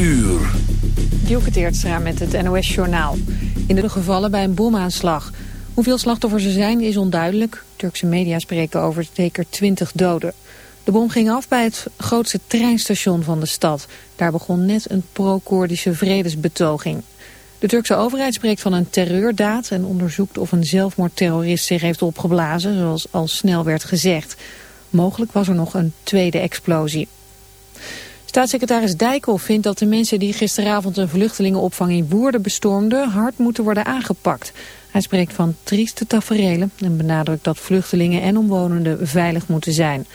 uur. Dielke Teertstra met het NOS-journaal. In de gevallen bij een bomaanslag. Hoeveel slachtoffers er zijn is onduidelijk. Turkse media spreken over zeker 20 doden. De bom ging af bij het grootste treinstation van de stad. Daar begon net een pro-Koerdische vredesbetoging. De Turkse overheid spreekt van een terreurdaad... en onderzoekt of een zelfmoordterrorist zich heeft opgeblazen... zoals al snel werd gezegd. Mogelijk was er nog een tweede explosie. Staatssecretaris Dijkhoff vindt dat de mensen die gisteravond een vluchtelingenopvang in Woerden bestormden hard moeten worden aangepakt. Hij spreekt van trieste taferelen en benadrukt dat vluchtelingen en omwonenden veilig moeten zijn.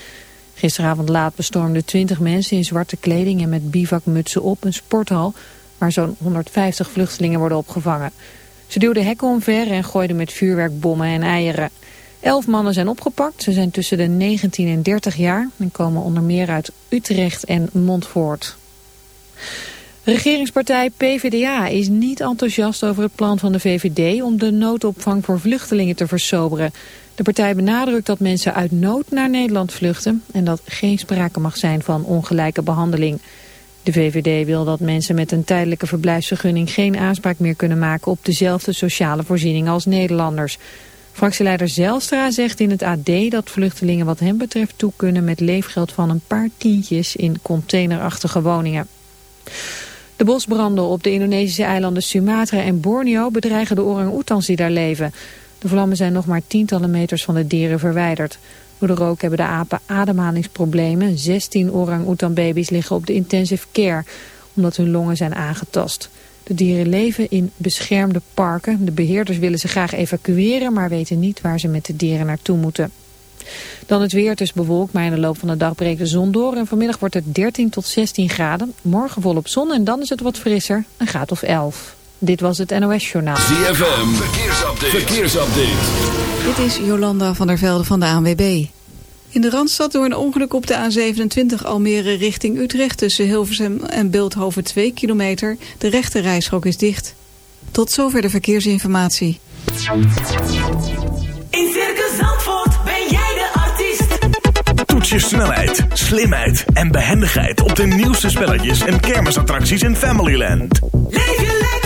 Gisteravond laat bestormden 20 mensen in zwarte kleding en met bivakmutsen op een sporthal waar zo'n 150 vluchtelingen worden opgevangen. Ze duwden hekken omver en gooiden met vuurwerkbommen en eieren. Elf mannen zijn opgepakt. Ze zijn tussen de 19 en 30 jaar en komen onder meer uit Utrecht en Montfort. Regeringspartij PvdA is niet enthousiast over het plan van de VVD om de noodopvang voor vluchtelingen te versoberen. De partij benadrukt dat mensen uit nood naar Nederland vluchten en dat geen sprake mag zijn van ongelijke behandeling. De VVD wil dat mensen met een tijdelijke verblijfsvergunning geen aanspraak meer kunnen maken op dezelfde sociale voorzieningen als Nederlanders. Fractieleider Zelstra zegt in het AD dat vluchtelingen wat hem betreft toe kunnen met leefgeld van een paar tientjes in containerachtige woningen. De bosbranden op de Indonesische eilanden Sumatra en Borneo bedreigen de orang-oetans die daar leven. De vlammen zijn nog maar tientallen meters van de dieren verwijderd. Door de rook hebben de apen ademhalingsproblemen. 16 orang-oetan-baby's liggen op de intensive care, omdat hun longen zijn aangetast. De dieren leven in beschermde parken. De beheerders willen ze graag evacueren, maar weten niet waar ze met de dieren naartoe moeten. Dan het weer, het is bewolkt, maar in de loop van de dag breekt de zon door. En vanmiddag wordt het 13 tot 16 graden. Morgen volop zon en dan is het wat frisser, een graad of 11. Dit was het NOS Journaal. ZFM, verkeersupdate. verkeersupdate. Dit is Jolanda van der Velde van de ANWB. In de Randstad door een ongeluk op de A27 Almere richting Utrecht... tussen Hilversum en Beeldhoven 2 kilometer. De rechte is dicht. Tot zover de verkeersinformatie. In Circus Zandvoort ben jij de artiest. Toets je snelheid, slimheid en behendigheid... op de nieuwste spelletjes en kermisattracties in Familyland. Leef je lekker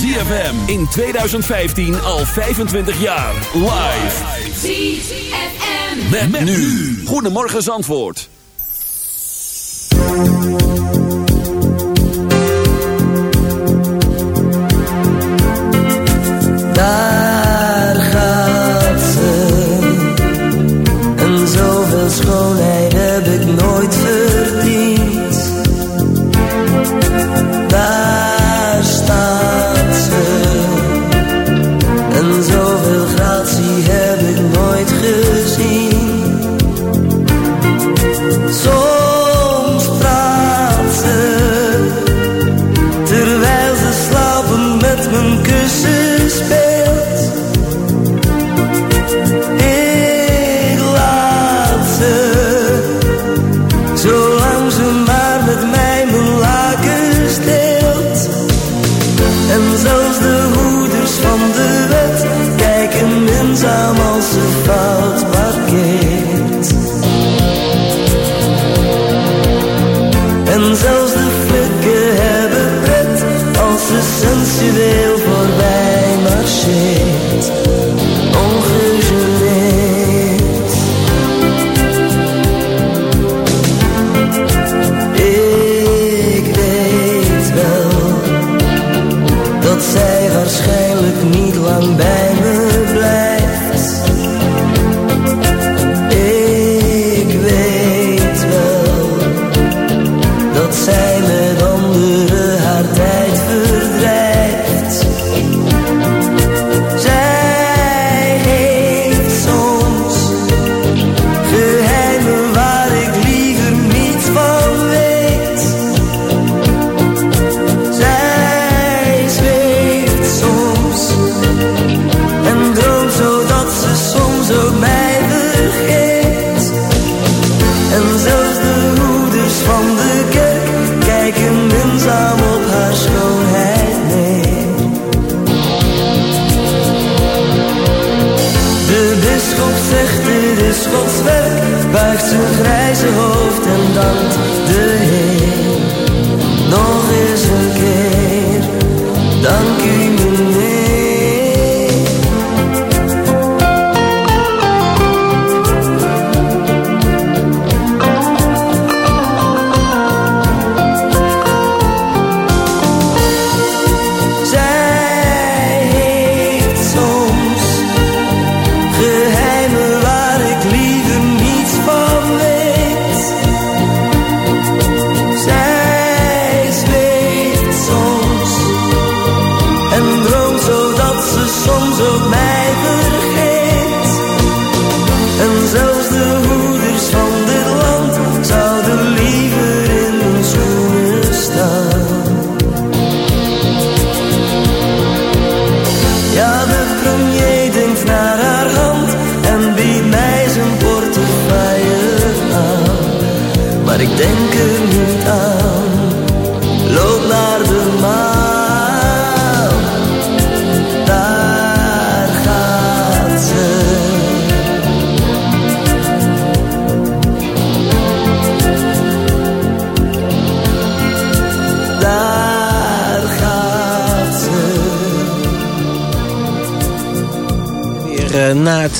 ZFM in 2015 al 25 jaar. Live. ZFM. Met, nu. Goedemorgen Zandvoort. Buigt zijn grijze hoofd en dankt de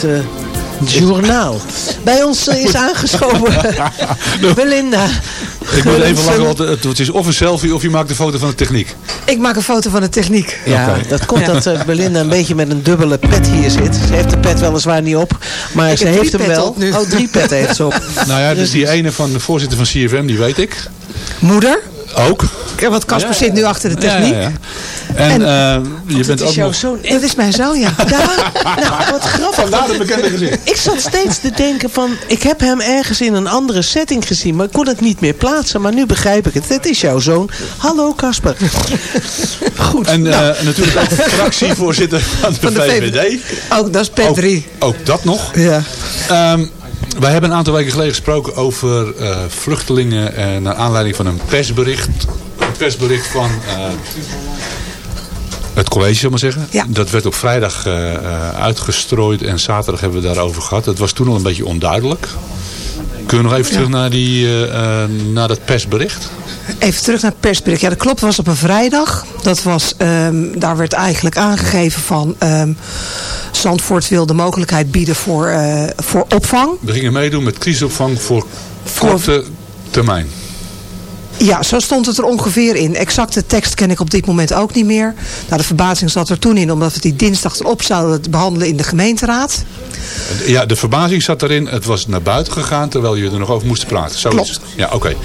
het eh, journaal. Bij ons eh, is aangeschoven Belinda. Ik moet even lachen, want het, is of een selfie of je maakt een foto van de techniek. Ik maak een foto van de techniek. Ja, dat komt dat eh, Belinda een beetje met een dubbele pet hier zit. Ze heeft de pet weliswaar niet op, maar Ik ze heeft hem wel. nu. Oh, drie petten heeft ze op. Nou ja, dus die ene van de voorzitter van CFM, die weet ik. Moeder, Ook. want Casper zit nu achter de techniek. Ja, ja, ja. En, En- eh, je Dat bent is ook jouw nog... zoon. Dat is mijn zoon, ja. Ja, nou, wat grappig. Vandaar het bekende gezicht. Ik zat steeds te denken van, ik heb hem ergens in een andere setting gezien, maar ik kon het niet meer plaatsen. Maar nu begrijp ik het. Het is jouw zoon. Hallo Casper. Goed. En nou, eh, natuurlijk ook fractievoorzitter van de, Van de VVD. Ook, dat is pet Ook, 3. ook dat nog. Ja. Ehm, wij hebben een aantal weken geleden gesproken over eh, vluchtelingen. En naar aanleiding van een persbericht. Een persbericht van eh, het college, zal ik maar zeggen. Ja. Dat werd op vrijdag eh, eh, uitgestrooid. En zaterdag hebben we daarover gehad. Het was toen al een beetje onduidelijk. Kunnen we nog even terug naar, die, eh, naar dat persbericht? Even terug naar het persbericht. Ja, dat klopt. was op een vrijdag. Dat was, ehm, daar werd eigenlijk aangegeven van... ehm, Zandvoort wil de mogelijkheid bieden voor, voor opvang. We gingen meedoen met crisisopvang voor Voor- korte termijn. Ja, zo stond het er ongeveer in. Exacte tekst ken ik op dit moment ook niet meer. Nou, de verbazing zat er toen in, omdat we die dinsdag erop zouden behandelen in de gemeenteraad. Ja, de verbazing zat erin. Het was naar buiten gegaan terwijl jullie er nog over moesten praten. Zoiets. Klopt. Ja, oké.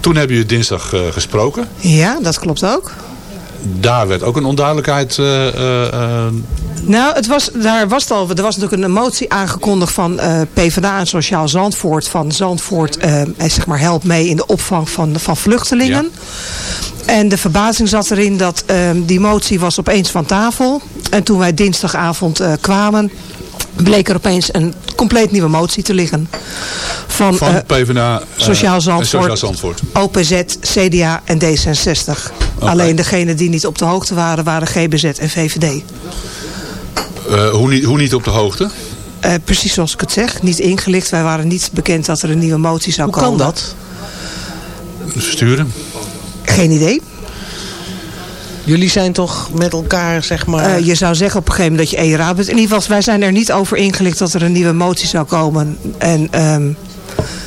Toen hebben jullie dinsdag eh, gesproken. Ja, dat klopt ook. Daar werd ook een onduidelijkheid. eh, Nou, het was, daar was het al, er was natuurlijk een motie aangekondigd van PvdA en Sociaal Zandvoort. Van Zandvoort, zeg maar, helpt mee in de opvang van, van vluchtelingen. En de verbazing zat erin dat ehm, die motie was opeens van tafel. En toen wij dinsdagavond kwamen, bleek er opeens een compleet nieuwe motie te liggen. Van, van eh, PvdA. eh, Sociaal Zandvoort. Sociaal Zandvoort. OPZ, CDA en D66. Alleen degenen die niet op de hoogte waren, waren GBZ en VVD. Eh, hoe, niet, hoe niet op de hoogte? Eh, precies zoals ik het zeg, niet ingelicht. Wij waren niet bekend dat er een nieuwe motie zou hoe komen. kan dat? Sturen. Geen idee. Jullie zijn toch met elkaar, zeg maar... Eh, je zou zeggen op een gegeven moment dat je ERA bent. In ieder geval, wij zijn er niet over ingelicht dat er een nieuwe motie zou komen. En ehm,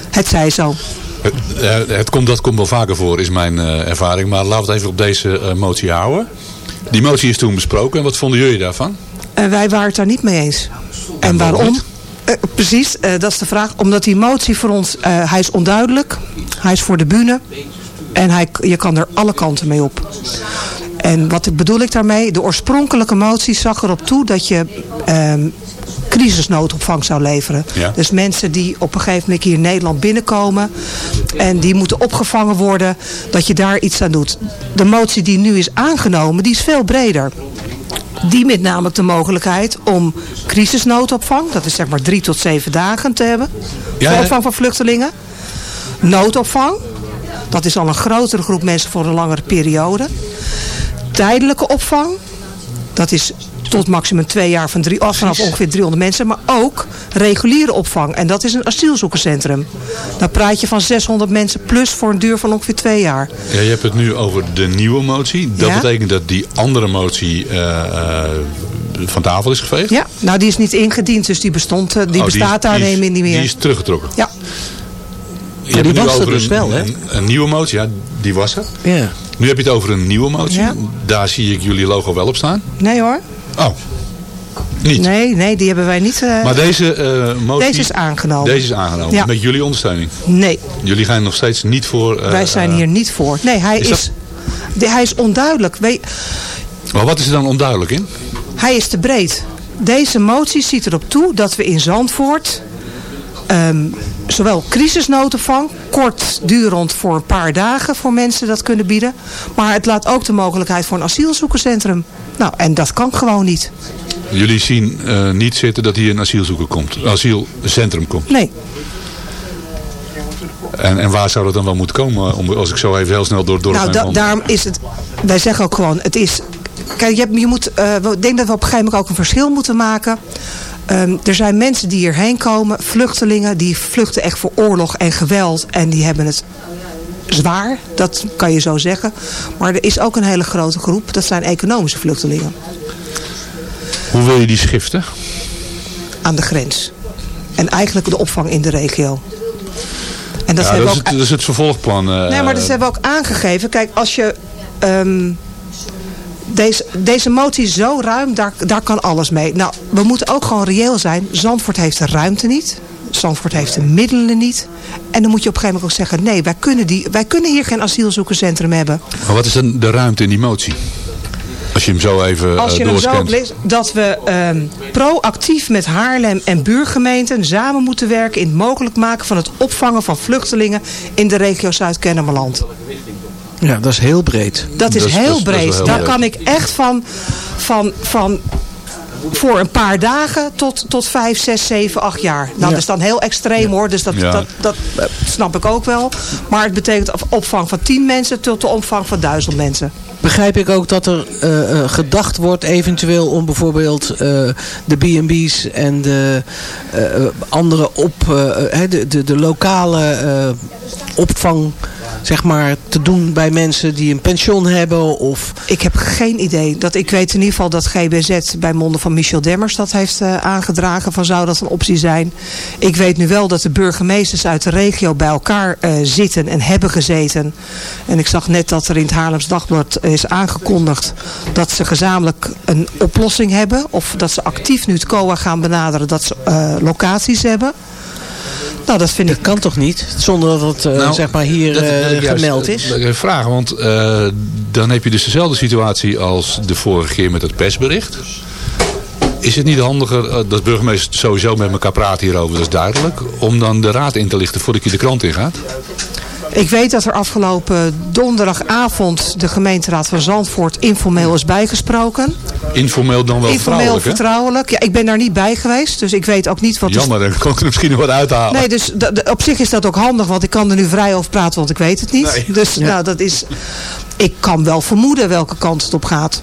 het zij zo. Het, eh, het komt, dat komt wel vaker voor, is mijn eh, ervaring. Maar laten we het even op deze eh, motie houden. Die motie is toen besproken. En wat vonden jullie daarvan? En wij waren het daar niet mee eens. En, waarom? Eh, precies, eh, dat is de vraag. Omdat die motie voor ons, eh, hij is onduidelijk. Hij is voor de bühne. En hij, je kan er alle kanten mee op. En wat bedoel ik daarmee? De oorspronkelijke motie zag erop toe dat je ehm, crisisnoodopvang zou leveren. Ja. Dus mensen die op een gegeven moment hier in Nederland binnenkomen en die moeten opgevangen worden, dat je daar iets aan doet. De motie die nu is aangenomen, die is veel breder. Die met namelijk de mogelijkheid om crisisnoodopvang, dat is zeg maar drie tot zeven dagen te hebben, Ja, voor opvang van vluchtelingen. Noodopvang, dat is al een grotere groep mensen voor een langere periode. Tijdelijke opvang, dat is tot maximum twee jaar van drie, af vanaf ongeveer 300 mensen. Maar ook reguliere opvang. En dat is een asielzoekerscentrum. Dan praat je van 600 mensen plus voor een duur van ongeveer twee jaar. Ja, je hebt het nu over de nieuwe motie. Dat Ja. betekent dat die andere motie eh, eh, van tafel is geveegd? Ja, nou die is niet ingediend, dus die, bestond, eh, die Oh, bestaat daar die is- neem ik niet meer. Die is teruggetrokken? Ja. Je hebt die was er over dus een, wel, hè? Een, een nieuwe motie, ja, die was er. Ja. Nu heb je het over een nieuwe motie. Ja. Daar zie ik jullie logo wel op staan. Nee hoor. Oh, niet. Nee, nee, die hebben wij niet. eh, Maar deze eh, motie... Deze is aangenomen. Deze is aangenomen. Ja. Met jullie ondersteuning. Nee, Jullie gaan nog steeds niet voor... eh, wij zijn hier niet voor. Nee, hij is is, dat- de- hij is onduidelijk. Weet, Maar wat is er dan onduidelijk in? hij is te breed. Deze motie ziet erop toe dat we in Zandvoort ehm, zowel crisisnoodopvang, kortdurend voor een paar dagen voor mensen dat kunnen bieden. Maar het laat ook de mogelijkheid voor een asielzoekerscentrum. Nou, en dat kan gewoon niet. Jullie zien eh, niet zitten dat hier een asielzoeker komt. Asielcentrum komt. Nee. En, en waar zou dat dan wel moeten komen? Om, als ik zo even heel snel door het dorp Nou, da- daarom is het... Wij zeggen ook gewoon, het is... Kijk, je, hebt- je moet, eh, we- ik denk dat we op een gegeven moment ook een verschil moeten maken. Ehm, er zijn mensen die hierheen komen, vluchtelingen, die vluchten echt voor oorlog en geweld. En die hebben het zwaar, dat kan je zo zeggen. Maar er is ook een hele grote groep, dat zijn economische vluchtelingen Hoe wil je die schiften? aan de grens. En eigenlijk de opvang in de regio. En dat ja, is ook het, dat is het vervolgplan. eh, Nee, maar dat hebben we ook aangegeven. Kijk, als je... ehm, deze, deze motie is zo ruim, daar, daar kan alles mee. Nou, we moeten ook gewoon reëel zijn. Zandvoort heeft de ruimte niet. Zandvoort heeft de middelen niet. En dan moet je op een gegeven moment ook zeggen... nee, wij kunnen, die, wij kunnen hier geen asielzoekerscentrum hebben. Maar wat is dan de ruimte in die motie? Als je hem zo even Als eh, je hem zo leest, dat we ehm, proactief met Haarlem en buurgemeenten samen moeten werken in het mogelijk maken van het opvangen van vluchtelingen in de regio Zuid-Kennemerland. Ja, dat is heel breed. Dat is Dat is- heel dat is- dat is breed. heel Daar breed. kan ik echt van, van, van voor een paar dagen tot, tot vijf, zes, zeven, acht jaar. Nou, Ja. dat is dan heel extreem hoor. Dus dat, Ja. dat, dat eh, snap ik ook wel. Maar het betekent opvang van tien mensen tot de opvang van duizend mensen. Begrijp ik ook dat er eh, eh, gedacht wordt eventueel om bijvoorbeeld eh, de B&B's en de eh, eh, andere op, de, de, de lokale eh, opvang zeg maar, te doen bij mensen die een pensioen hebben of... Ik heb geen idee. Dat, ik weet in ieder geval dat GBZ bij monden van Michel Demmers dat heeft eh, aangedragen. Van zou dat een optie zijn? Ik weet nu wel dat de burgemeesters uit de regio bij elkaar eh, zitten en hebben gezeten. En ik zag net dat er in het Haarlems Dagblad is aangekondigd dat ze gezamenlijk een oplossing hebben. Of dat ze actief nu het COA gaan benaderen dat ze eh, locaties hebben. Nou, dat vind ik... Kan toch niet? Zonder dat het eh, Nou, zeg maar hier dat- eh, dat juist, gemeld is? dat ik even vragen, want eh, dan heb je dus dezelfde situatie als de vorige keer met het persbericht. Is het niet handiger, dat burgemeesters sowieso met elkaar praten hierover, dat is duidelijk, om dan de raad in te lichten voordat je de krant ingaat? Ik weet dat er afgelopen donderdagavond de gemeenteraad van Zandvoort informeel is bijgesproken. Informeel dan wel Informeel vertrouwelijk, hè? vertrouwelijk. Ja, ik ben daar niet bij geweest, dus ik weet ook niet wat... Jammer, dan kon ik er misschien nog wat uithalen. Nee, dus op zich is dat ook handig, want ik kan er nu vrij over praten, want ik weet het niet. Nee. Dus nou, dat is... Ik kan wel vermoeden welke kant het op gaat.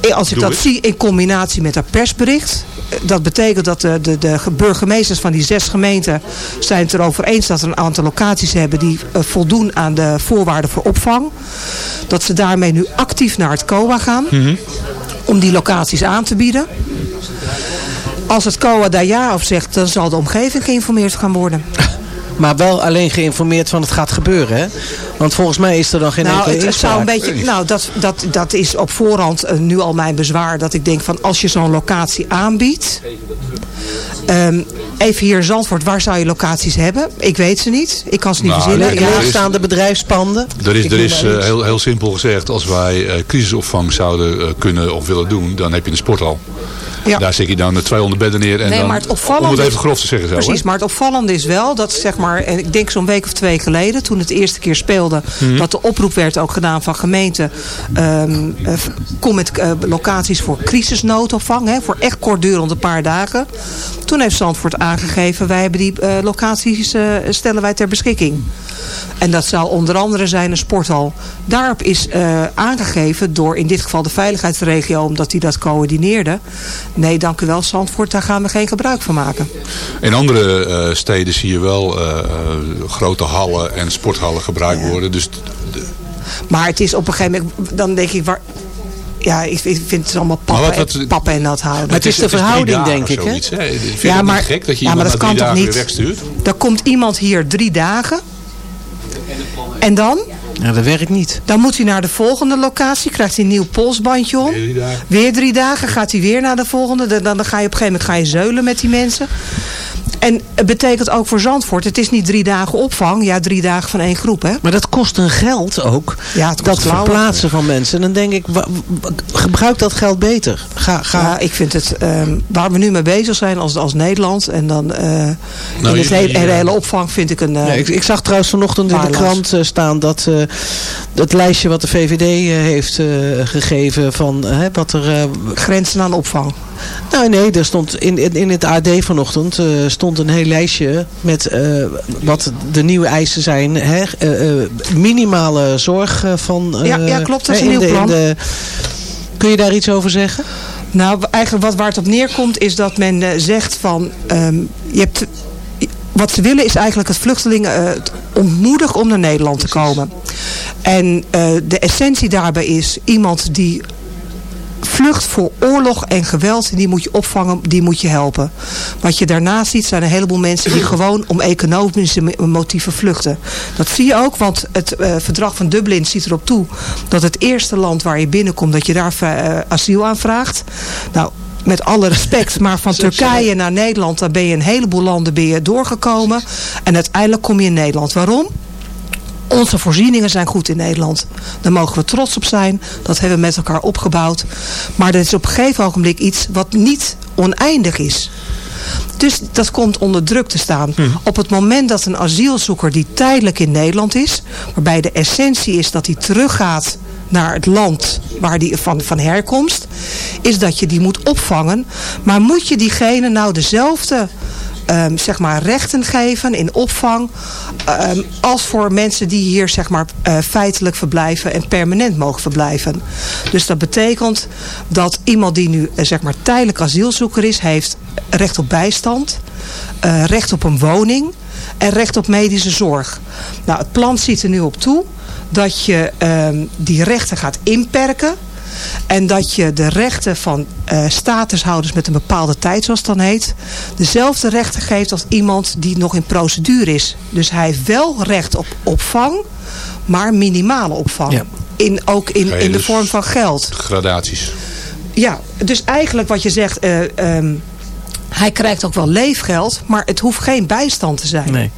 Eh, Als ik Doe dat zie in combinatie met dat persbericht. eh, Dat betekent dat de, de, de burgemeesters van die zes gemeenten zijn het erover eens dat er een aantal locaties hebben die eh, voldoen aan de voorwaarden voor opvang. Dat ze daarmee nu actief naar het COA gaan. Om die locaties aan te bieden. Als het COA daar ja op zegt, dan zal de omgeving geïnformeerd gaan worden. Maar wel alleen geïnformeerd van het gaat gebeuren, hè? Want volgens mij is er dan geen Nou, enkele het, het zou een beetje, nou dat, dat, dat is op voorhand eh, nu al mijn bezwaar. Dat ik denk van als je zo'n locatie aanbiedt. ehm, even hier in Zandvoort, waar zou je locaties hebben? Ik weet ze niet. Ik kan ze niet Nou, verzinnen. nee, Ja, er Leegstaande bedrijfspanden. Er is, er is eh, heel, heel simpel gezegd, als wij eh, crisisopvang zouden eh, kunnen of willen doen, dan heb je een sporthal. Ja. Daar zet je dan de 200 bedden neer en Nee, dan, maar het opvallende om het even is- grof te zeggen zo. hè? Precies, maar het opvallende is wel dat zeg maar, en ik denk zo'n week of twee geleden, toen het de eerste keer speelde, Mhm. dat de oproep werd ook gedaan van gemeenten, ehm, eh, kom met eh, locaties voor crisisnoodopvang, hè, voor echt kortdurend een paar dagen. Toen heeft Zandvoort aangegeven, wij hebben die eh, locaties, stellen wij ter beschikking. En dat zou onder andere zijn een sporthal. Daarop is aangegeven door in dit geval de veiligheidsregio, omdat die dat coördineerde. Nee, dank u wel Zandvoort, daar gaan we geen gebruik van maken. In andere eh, steden zie je wel eh, grote hallen en sporthallen gebruikt worden. Dus Maar het is op een gegeven moment, dan denk ik, waar, ja, ik, ik vind het allemaal pappen, wat- wat- en, pappen en nat houden. Maar het is de verhouding, denk ik, zoiets, hè? Vind Ja, dat maar- niet gek dat je ja, maar dat kan toch niet? wegstuurt? Dan komt iemand hier drie dagen. En dan? Ja, dat werkt niet. Dan moet hij naar de volgende locatie. Krijgt hij een nieuw polsbandje om. Weer drie dagen. Weer drie dagen. Gaat hij weer naar de volgende. Dan, dan ga je op een gegeven moment ga je zeulen met die mensen. En het betekent ook voor Zandvoort. Het is niet drie dagen opvang. Ja, drie dagen van één groep. Hè? Maar dat kost een geld ook. Ja, het kost dat verplaatsen van mensen. En dan denk ik, gebruik dat geld beter. Ga, ga, Ja, ik vind het, ehm, waar we nu mee bezig zijn als, als Nederland. En dan eh in het jullie, hele, hele opvang vind ik een... eh, ik, ik zag trouwens vanochtend in de krant eh, staan dat het lijstje wat de VVD heeft gegeven van wat er... grenzen aan opvang. Nou nee, er stond in, in, in het AD vanochtend eh, stond een heel lijstje met eh, wat de nieuwe eisen zijn. Hè? Eh, minimale zorg van... Ja, ja, klopt, dat is een nieuw plan. de- kun je daar iets over zeggen? Nou, eigenlijk wat, waar het op neerkomt is dat men zegt van... ehm, je hebt, wat ze willen is eigenlijk het vluchtelingen het ontmoedigen om naar Nederland te komen. En de essentie daarbij is iemand die vlucht voor oorlog en geweld, die moet je opvangen, die moet je helpen. Wat je daarnaast ziet zijn een heleboel mensen die gewoon om economische mo- motieven vluchten. Dat zie je ook, want het eh, verdrag van Dublin ziet erop toe dat het eerste land waar je binnenkomt, dat je daar eh, asiel aanvraagt. Nou, met alle respect, maar van Turkije naar Nederland, daar ben je een heleboel landen ben je doorgekomen. En uiteindelijk kom je in Nederland. Waarom? Onze voorzieningen zijn goed in Nederland. Daar mogen we trots op zijn. Dat hebben we met elkaar opgebouwd. Maar dat is op een gegeven ogenblik iets wat niet oneindig is. Dus dat komt onder druk te staan. Op het moment dat een asielzoeker die tijdelijk in Nederland is... waarbij de essentie is dat hij teruggaat naar het land waar die van, van herkomst... is dat je die moet opvangen. Maar moet je diegene nou dezelfde ehm, zeg maar rechten geven in opvang... ehm, als voor mensen die hier zeg maar, eh, feitelijk verblijven en permanent mogen verblijven. Dus dat betekent dat iemand die nu eh, zeg maar, tijdelijk asielzoeker is... heeft recht op bijstand, eh, recht op een woning en recht op medische zorg. Nou, het plan ziet er nu op toe dat je ehm, die rechten gaat inperken... En dat je de rechten van eh, statushouders met een bepaalde tijd, zoals het dan heet, dezelfde rechten geeft als iemand die nog in procedure is. Dus hij heeft wel recht op opvang, maar minimale opvang. Ja. In, ook in, in de dus- vorm van geld. Gradaties. Ja, dus eigenlijk wat je zegt, eh, ehm, hij krijgt ook wel leefgeld, maar het hoeft geen bijstand te zijn. Nee.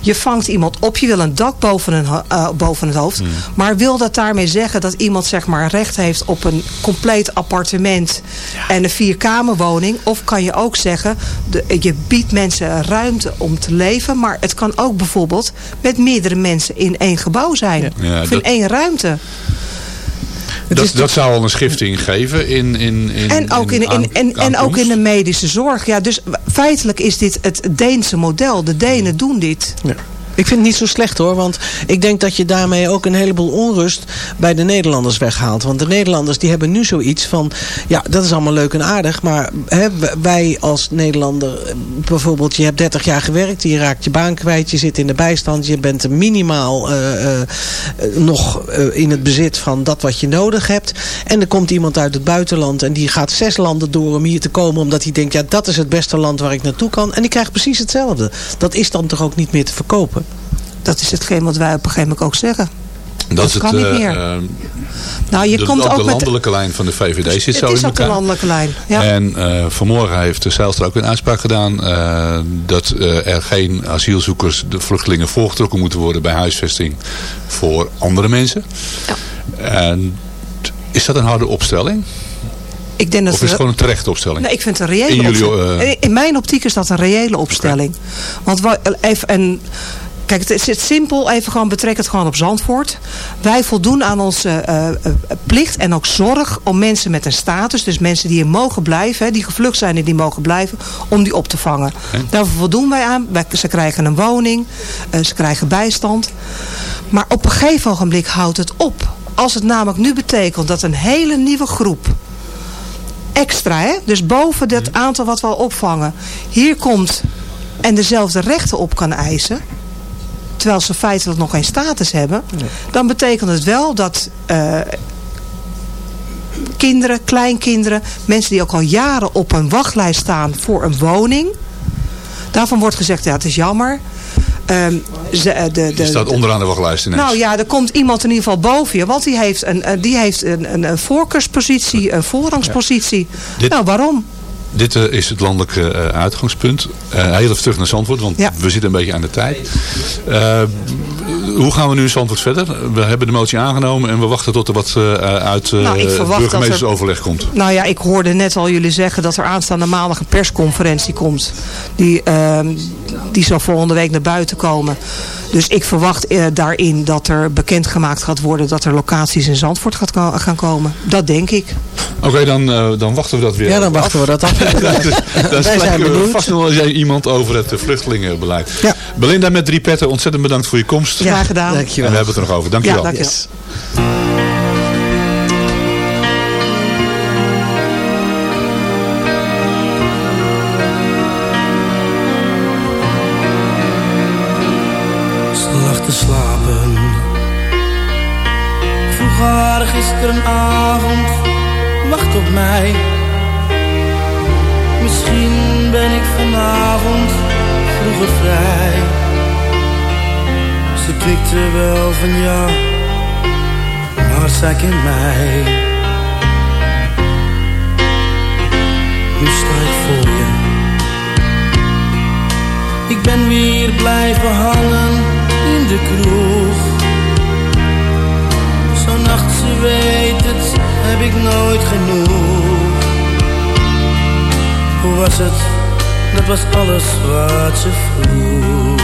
Je vangt iemand op, je wil een dak boven, een, eh, boven het hoofd. Maar wil dat daarmee zeggen dat iemand zeg maar recht heeft op een compleet appartement en een vierkamerwoning? Of kan je ook zeggen, de, je biedt mensen ruimte om te leven. Maar het kan ook bijvoorbeeld met meerdere mensen in één gebouw zijn. Ja, of in dat- één ruimte. Dat, dat zou al een schifting geven in, in, in En ook in, in, en, en ook in de medische zorg. Ja, dus feitelijk is dit het Deense model. De Denen doen dit. Ja. Ik vind het niet zo slecht hoor, want ik denk dat je daarmee ook een heleboel onrust bij de Nederlanders weghaalt. Want de Nederlanders die hebben nu zoiets van, ja dat is allemaal leuk en aardig, maar hè, wij als Nederlander, eh, bijvoorbeeld je hebt 30 jaar gewerkt, je raakt je baan kwijt, je zit in de bijstand, je bent minimaal eh, eh, nog in het bezit van dat wat je nodig hebt. En er komt iemand uit het buitenland en die gaat zes landen door om hier te komen, omdat hij denkt, ja dat is het beste land waar ik naartoe kan. En die krijgt precies hetzelfde. Dat is dan toch ook niet meer te verkopen? Dat is hetgeen wat wij op een gegeven moment ook zeggen. Dat, is het, kan niet meer. eh, Nou, je de, komt ook ook de met... landelijke lijn van de VVD zit Het zo is in ook de elkaar. landelijke lijn. Ja. En eh, vanmorgen heeft de Zijlstra ook een uitspraak gedaan eh, dat er geen asielzoekers, de vluchtelingen voorgetrokken moeten worden bij huisvesting voor andere mensen. En t- is dat een harde opstelling? ik denk dat Of is het gewoon een terechte opstelling? Nee, ik vind het een reële In jullie, opstelling. In mijn optiek is dat een reële opstelling. Want wa- even, en Kijk, het is het simpel. Even gewoon betrek het gewoon op Zandvoort. Wij voldoen aan onze eh, eh, plicht en ook zorg om mensen met een status. Dus mensen die hier mogen blijven. Hè, die gevlucht zijn en die mogen blijven. Om die op te vangen. Daar voldoen wij aan. Wij, ze krijgen een woning. eh, ze krijgen bijstand. Maar op een gegeven ogenblik houdt het op. Als het namelijk nu betekent dat een hele nieuwe groep extra, hè? dus boven dat aantal wat we al opvangen, hier komt en dezelfde rechten op kan eisen, terwijl ze feitelijk nog geen status hebben, dan betekent het wel dat eh, kinderen, kleinkinderen, mensen die ook al jaren op een wachtlijst staan voor een woning, daarvan wordt gezegd, ja het is jammer. Ehm, ze, eh, de, de, Je staat onderaan de wachtlijst ineens. nou ja, er komt iemand in ieder geval boven je. Want die heeft een, een- die heeft een, een, voorkeurspositie, een voorrangspositie. Dit- Nou, waarom? Dit eh, is het landelijke eh, uitgangspunt. Eh, heel even terug naar Zandvoort, want Ja. we zitten een beetje aan de tijd. Hoe gaan we nu in Zandvoort verder? We hebben de motie aangenomen en we wachten tot er wat uit Nou, er- burgemeestersoverleg komt. Nou ja, ik hoorde net al jullie zeggen dat er aanstaande maandag een persconferentie komt. Die, ehm, die zal volgende week naar buiten komen. Dus ik verwacht daarin dat er bekendgemaakt gaat worden dat er locaties in Zandvoort gaat gaan komen. Dat denk ik. Oké, dan, eh, dan wachten we dat weer Ja, dan af. wachten we dat af. Daar spreken we benieuwd. vast nog wel eens iemand over het vluchtelingenbeleid. Ja. Belinda met drie petten, ontzettend bedankt voor je komst. Graag gedaan. En we Dankjewel. hebben het er nog over. Dankjewel. Ja, dankjewel. Ze lag wacht op mij. Misschien ben ik vanavond vroeger vrij. Ze knikte wel van ja, maar zij kent mij. Nu sta ik voor je. Ik ben weer blijven hangen in de kroeg. Zo'n nacht, ze weet het, heb ik nooit genoeg. Hoe was het? Dat was alles wat ze vroeg.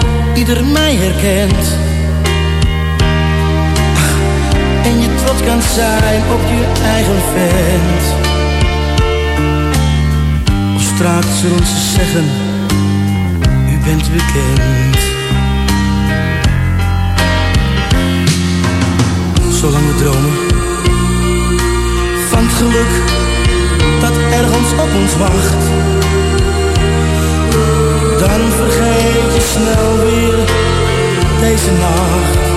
ieder mij herkent. En je trots kan zijn op je eigen vent. Of straks zullen ze zeggen, u bent bekend. Zolang we dromen van het geluk dat ergens op ons wacht. Dan vergeet je snel weer deze nacht.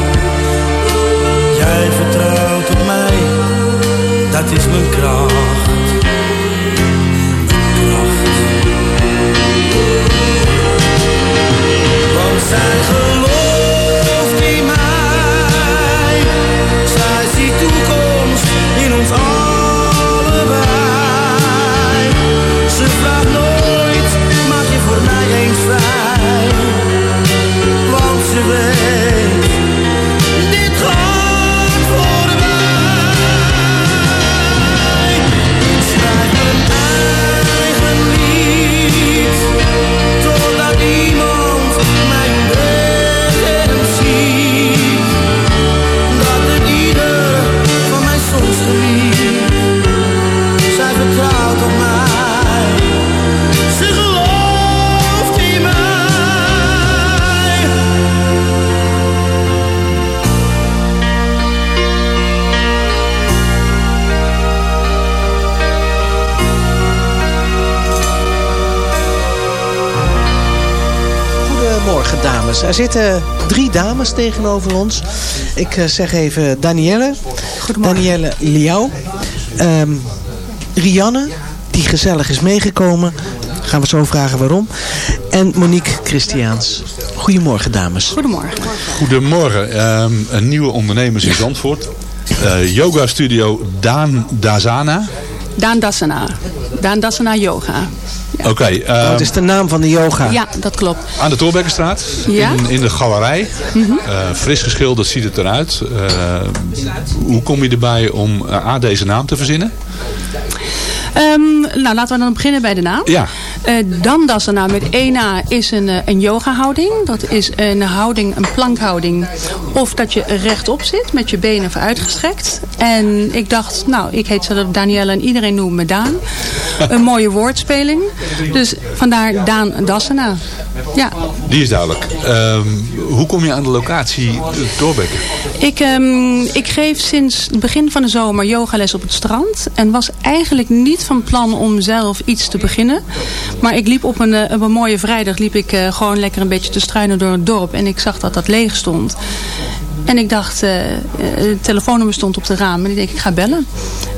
Er zitten drie dames tegenover ons. Ik eh, zeg even Danielle. Danielle Liao. Ehm, Rianne, die gezellig is meegekomen. Gaan we zo vragen waarom. En Monique Christiaans. Goedemorgen dames. Goedemorgen. Goedemorgen. Ehm, een nieuwe ondernemers in Zandvoort. Eh, yoga studio Daan Dazana. Daan Dassana. Daan Dassana Yoga. Oké. ehm, Wat is de naam van de yoga? Ja, dat klopt. aan de Torbekkenstraat. Ja. In, in de galerij. Mhm. Eh, fris geschilderd ziet het eruit. Eh, hoe kom je erbij om eh, A, deze naam te verzinnen? Ehm, nou, laten we dan beginnen bij de naam. Ja. Eh Dandasana met één A is een, eh, een yoga houding. Dat is een houding, een plankhouding. Of dat je rechtop zit met je benen vooruitgestrekt. En ik dacht, nou, ik heet zelf Danielle en iedereen noemt me Daan. Een mooie woordspeling. Dus vandaar Daan Dassana. Ja. Die is duidelijk. Ehm, hoe kom je aan de locatie Toorbekken? Ik, ehm, ik geef sinds het begin van de zomer yogales op het strand. En was eigenlijk niet van plan om zelf iets te beginnen. Maar ik liep op een, eh, een mooie vrijdag liep ik eh, gewoon lekker een beetje te struinen door het dorp. En ik zag dat dat leeg stond. En ik dacht, eh, eh, het telefoonnummer stond op de raam. En ik denk, ik ga bellen.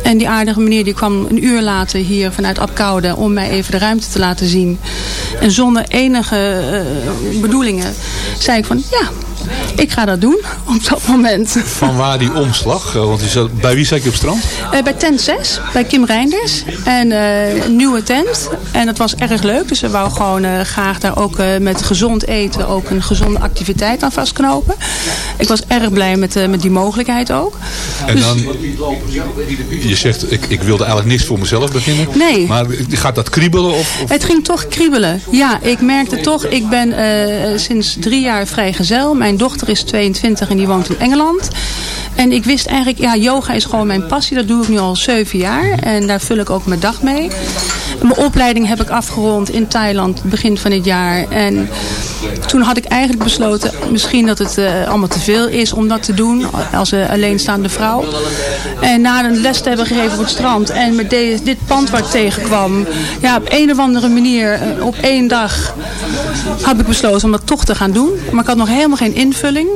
En die aardige meneer die kwam een uur later hier vanuit Apkoude... om mij even de ruimte te laten zien. En zonder enige eh, bedoelingen zei ik van, ja, ik ga dat doen op dat moment. Van waar die omslag? Eh, Want bij wie zat je op strand? Eh, bij tent 6, bij Kim Reinders. En eh, een nieuwe tent. En dat was erg leuk. Dus we wou gewoon eh, graag daar ook eh, met gezond eten ook een gezonde activiteit aan vastknopen. Ik was erg blij met, eh, met die mogelijkheid ook. En Dus- dan, je zegt, ik, ik wilde eigenlijk niks voor mezelf beginnen. Nee. Maar gaat dat kriebelen? Of, of- Het ging toch kriebelen. Ja, ik merkte toch, ik ben eh, sinds drie jaar vrijgezel. Mijn dochter is 22 en die woont in Engeland. En ik wist eigenlijk, ja, yoga is gewoon mijn passie. Dat doe ik nu al zeven jaar. En daar vul ik ook mijn dag mee. Mijn opleiding heb ik afgerond in Thailand begin van dit jaar. En toen had ik eigenlijk besloten, misschien dat het eh, allemaal te veel is om dat te doen. Als eh, alleenstaande vrouw. En na een les te hebben gegeven op het strand. En met deze, dit pand waar ik tegenkwam. Ja, op een of andere manier, eh, op één dag, had ik besloten om dat toch te gaan doen. Maar ik had nog helemaal geen invulling.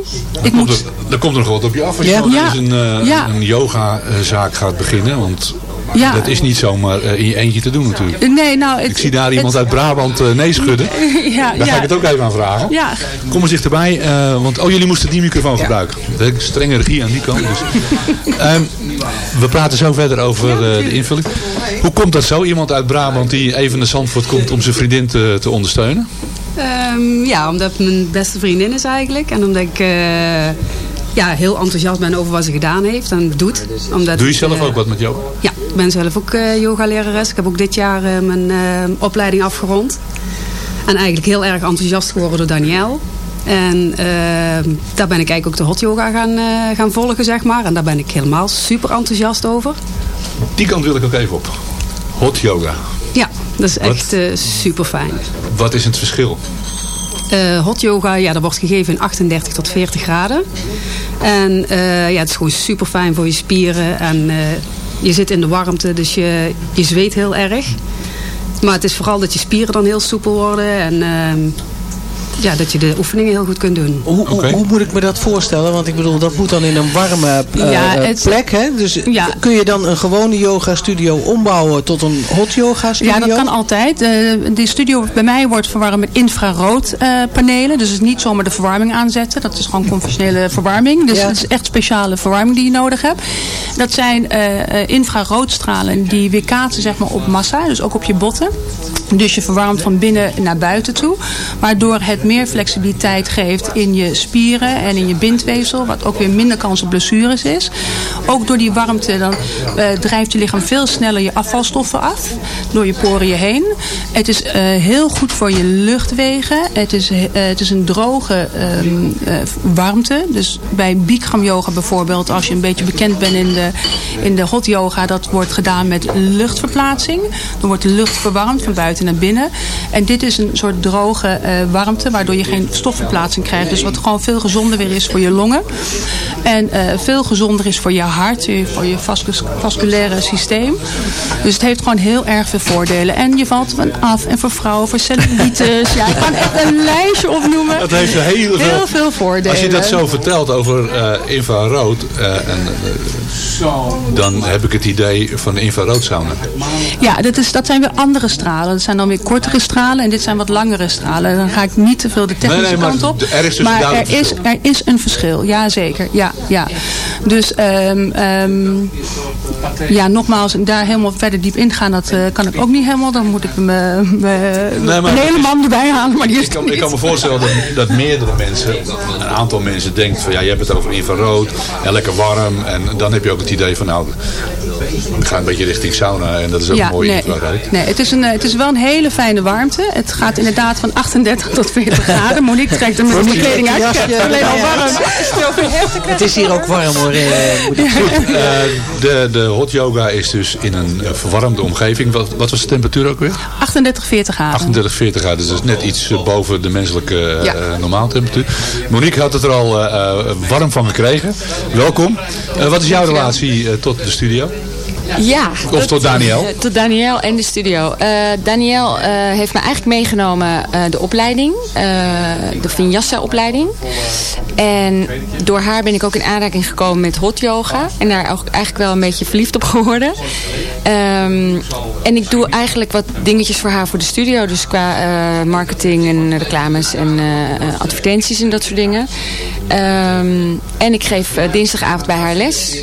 Ik moet... er, er komt er nog wat op je af als je Ja. Ja. eens een, een yogazaak gaat beginnen. Want Ja. dat is niet zomaar eh, in je eentje te doen natuurlijk. Nee, nou... Het, Ik zie daar iemand het- uit Brabant eh, nee schudden. ja, Daar ja. ga ik het ook even aan vragen. Ja, Kom eens dichterbij, eh, want oh, jullie moesten die microfoon gebruiken. De strenge regie aan die kant. Dus. Ehm, we praten zo verder over eh, de invulling. Hoe komt dat zo? Iemand uit Brabant die even naar Zandvoort komt om zijn vriendin te, te ondersteunen? Ehm, ja, omdat het mijn beste vriendin is eigenlijk. En omdat ik eh, ja, heel enthousiast ben over wat ze gedaan heeft en doet. Omdat Doe je ik, zelf ook wat met yoga? Ja, ik ben zelf ook eh yogalerares. Ik heb ook dit jaar eh, mijn eh, opleiding afgerond. En eigenlijk heel erg enthousiast geworden door Danielle. En daar ben ik eigenlijk ook de hot yoga gaan, gaan volgen, zeg maar. En daar ben ik helemaal super enthousiast over. Die kant wil ik ook even op. Hot yoga. Ja, dat is Wat? echt super fijn. Wat is het verschil? Hot yoga, ja, dat wordt gegeven in 38 tot 40 graden. En ja, het is gewoon super fijn voor je spieren. En je zit in de warmte, dus je, je zweet heel erg. Maar het is vooral dat je spieren dan heel soepel worden. En ehm, ja, dat je de oefeningen heel goed kunt doen. Hoe, hoe, hoe moet ik me dat voorstellen? Want ik bedoel, dat moet dan in een warme eh, Ja, eh, het- plek. Hè? Dus kun je dan een gewone yoga studio ombouwen tot een hot yoga studio? Ja, dat kan altijd. Eh, de studio bij mij wordt verwarmd met infraroodpanelen. panelen. dus het is niet zomaar de verwarming aanzetten. Dat is gewoon conventionele verwarming. Dus Ja. het is echt speciale verwarming die je nodig hebt. Dat zijn eh, eh, infraroodstralen die weerkaatsen zeg maar, op massa. Dus ook op je botten. Dus je verwarmt van binnen naar buiten toe. Waardoor het meer flexibiliteit geeft in je spieren en in je bindweefsel. Wat ook weer minder kans op blessures is. Ook door die warmte dan, eh, drijft je lichaam veel sneller je afvalstoffen af. Door je poriën heen. Het is eh, heel goed voor je luchtwegen. Het is, eh, het is een droge ehm, eh, warmte. Dus bij Bikram yoga bijvoorbeeld. Als je een beetje bekend bent in de, in de hot yoga. Dat wordt gedaan met luchtverplaatsing. Dan wordt de lucht verwarmd van buiten buiten naar binnen. En dit is een soort droge eh, warmte, waardoor je geen stofverplaatsing krijgt. Dus wat gewoon veel gezonder weer is voor je longen. En eh, veel gezonder is voor je hart, je- voor je vasculaire systeem. Dus het heeft gewoon heel erg veel voordelen. En je valt van af. En voor vrouwen, voor cellulitis. ja, ik kan echt een lijstje opnoemen. Dat heeft veel, Heel veel voordelen. Als je dat zo vertelt over eh, infrarood, eh, en, eh, dan heb ik het idee van de infraroodsauna. Ja, dat, is, dat zijn weer andere stralen. Zijn dan weer kortere stralen en dit zijn wat langere stralen. Dan ga ik niet te veel de technische Nee, nee, maar kant op. er is dus maar er is, er is een verschil, ja zeker. Ja, ja. Dus ehm, ehm, ja, nogmaals, daar helemaal verder diep in gaan, dat eh, kan ik ook niet helemaal. Dan moet ik me, me, Nee, maar een hele man erbij halen. Maar die Ik kan, ik kan me voorstellen dat, dat meerdere mensen, een aantal mensen denkt van ja, je hebt het over infrarood en lekker warm. En dan heb je ook het idee van nou, ik ga een beetje richting sauna en dat is ook een mooie nee, infrarood. nee het, is een, eh, het is wel een hele fijne warmte. Het gaat inderdaad van 38 tot 40 graden. Monique trekt hem met mijn kleding uit. Het alleen al warm. Het is hier ook warm hoor. eh, moet ik- Goed, eh, de, de hot yoga is dus in een eh, verwarmde omgeving. Wat, wat was de temperatuur ook weer? 38, 40 graden. 38, 40 graden. Dus dat is net iets boven de menselijke eh, Ja. eh, normaaltemperatuur. Monique had het er al warm van gekregen. Welkom. Eh, wat is jouw relatie tot de studio? Ja. Of tot Daniel? eh, Tot Daniel en de studio. Eh, Daniel eh, heeft me eigenlijk meegenomen eh, de opleiding. eh, de Vinyasa opleiding. En door haar ben ik ook in aanraking gekomen met hot yoga. En daar eigenlijk wel een beetje verliefd op geworden. Ehm, en ik doe eigenlijk wat dingetjes voor haar voor de studio. Dus qua eh, marketing en reclames en eh, eh, advertenties en dat soort dingen. Ehm, en ik geef eh, dinsdagavond bij haar les.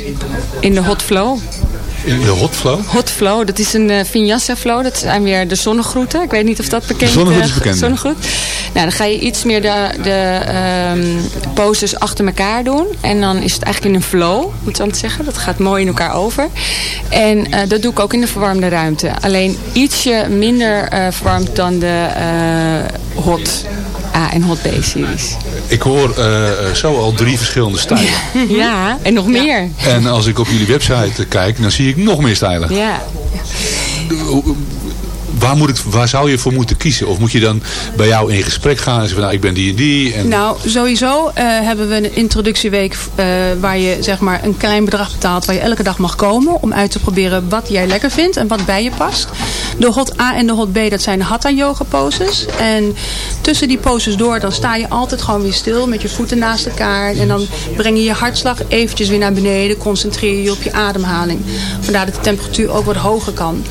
In de hot flow. In de hot flow? Hot Flow, dat is een uh, Vinyasa flow. Dat zijn weer de zonnegroeten. Ik weet niet of dat bekend is. Zonnegroet is bekend, ja. Zonnegroet. Nou, dan ga je iets meer de, de ehm, poses achter elkaar doen. En dan is het eigenlijk in een flow, moet ik maar zeggen. Dat gaat mooi in elkaar over. En eh, dat doe ik ook in de verwarmde ruimte. Alleen ietsje minder eh, verwarmd dan de eh, Hot A en Hot B series. Ik hoor eh, eh, zo al drie verschillende stijlen. Ja, en nog meer. En als ik op jullie website eh, kijk, dan zie ik nog meer stijlen. Ja. Waar, moet ik, waar zou je voor moeten kiezen? Of moet je dan bij jou in gesprek gaan en zeggen van nou, ik ben die en die. En... Nou, sowieso eh, hebben we een introductieweek eh, waar je zeg maar een klein bedrag betaalt waar je elke dag mag komen om uit te proberen wat jij lekker vindt en wat bij je past. De hot A en de hot B, dat zijn hatha yoga poses. En tussen die poses door, dan sta je altijd gewoon weer stil met je voeten naast elkaar. En dan breng je je hartslag eventjes weer naar beneden, concentreer je op je ademhaling. Vandaar dat de temperatuur ook wat hoger kan.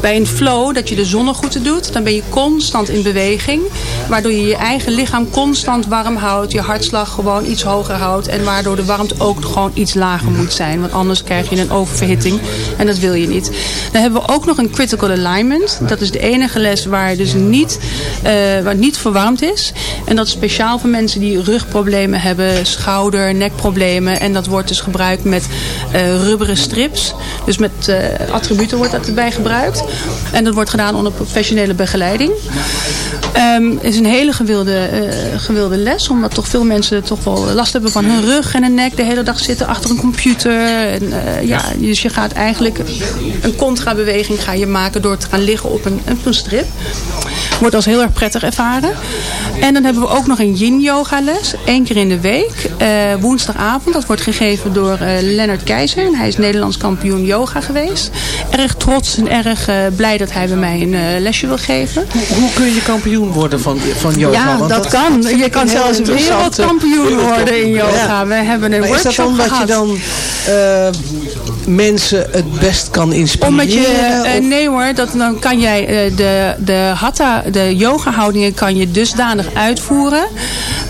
Bij een flow, dat je de zonnegroeten doet, dan ben je constant in beweging. Waardoor je je eigen lichaam constant warm houdt, je hartslag gewoon iets hoger houdt. En waardoor de warmte ook gewoon iets lager moet zijn. Want anders krijg je een oververhitting en dat wil je niet. Dan hebben we ook nog een critical alignment. Dat is de enige les waar dus niet, eh, waar niet verwarmd is. En dat is speciaal voor mensen die rugproblemen hebben, schouder, nekproblemen. En dat wordt dus gebruikt met eh, rubberen strips. Dus met eh, attributen wordt dat erbij gebruikt. En dat wordt gedaan onder professionele begeleiding. Ehm, Het is een hele gewilde, gewilde les. Omdat toch veel mensen toch wel last hebben van hun rug en hun nek. De hele dag zitten achter een computer. En, ja, dus je gaat eigenlijk een contrabeweging ga je maken door te gaan liggen op een, op een strip. Wordt als heel erg prettig ervaren. En dan hebben we ook nog een yin yoga les. Eén keer in de week. eh, woensdagavond. Dat wordt gegeven door eh Lennart Keizer. En hij is Nederlands kampioen yoga geweest. Erg trots en erg eh, blij dat hij bij mij een lesje wil geven. Hoe kun je kampioen worden van, van yoga? Ja, Want dat, kan. Je kan zelfs wereldkampioen worden in yoga. Ja. We hebben een Maar is dat workshop omdat gehad. je dan mensen het best kan inspireren? Omdat je, eh, of- nee hoor, dat, dan kan jij eh, de, de hatha, de yoga houdingen kan je dusdanig uitvoeren.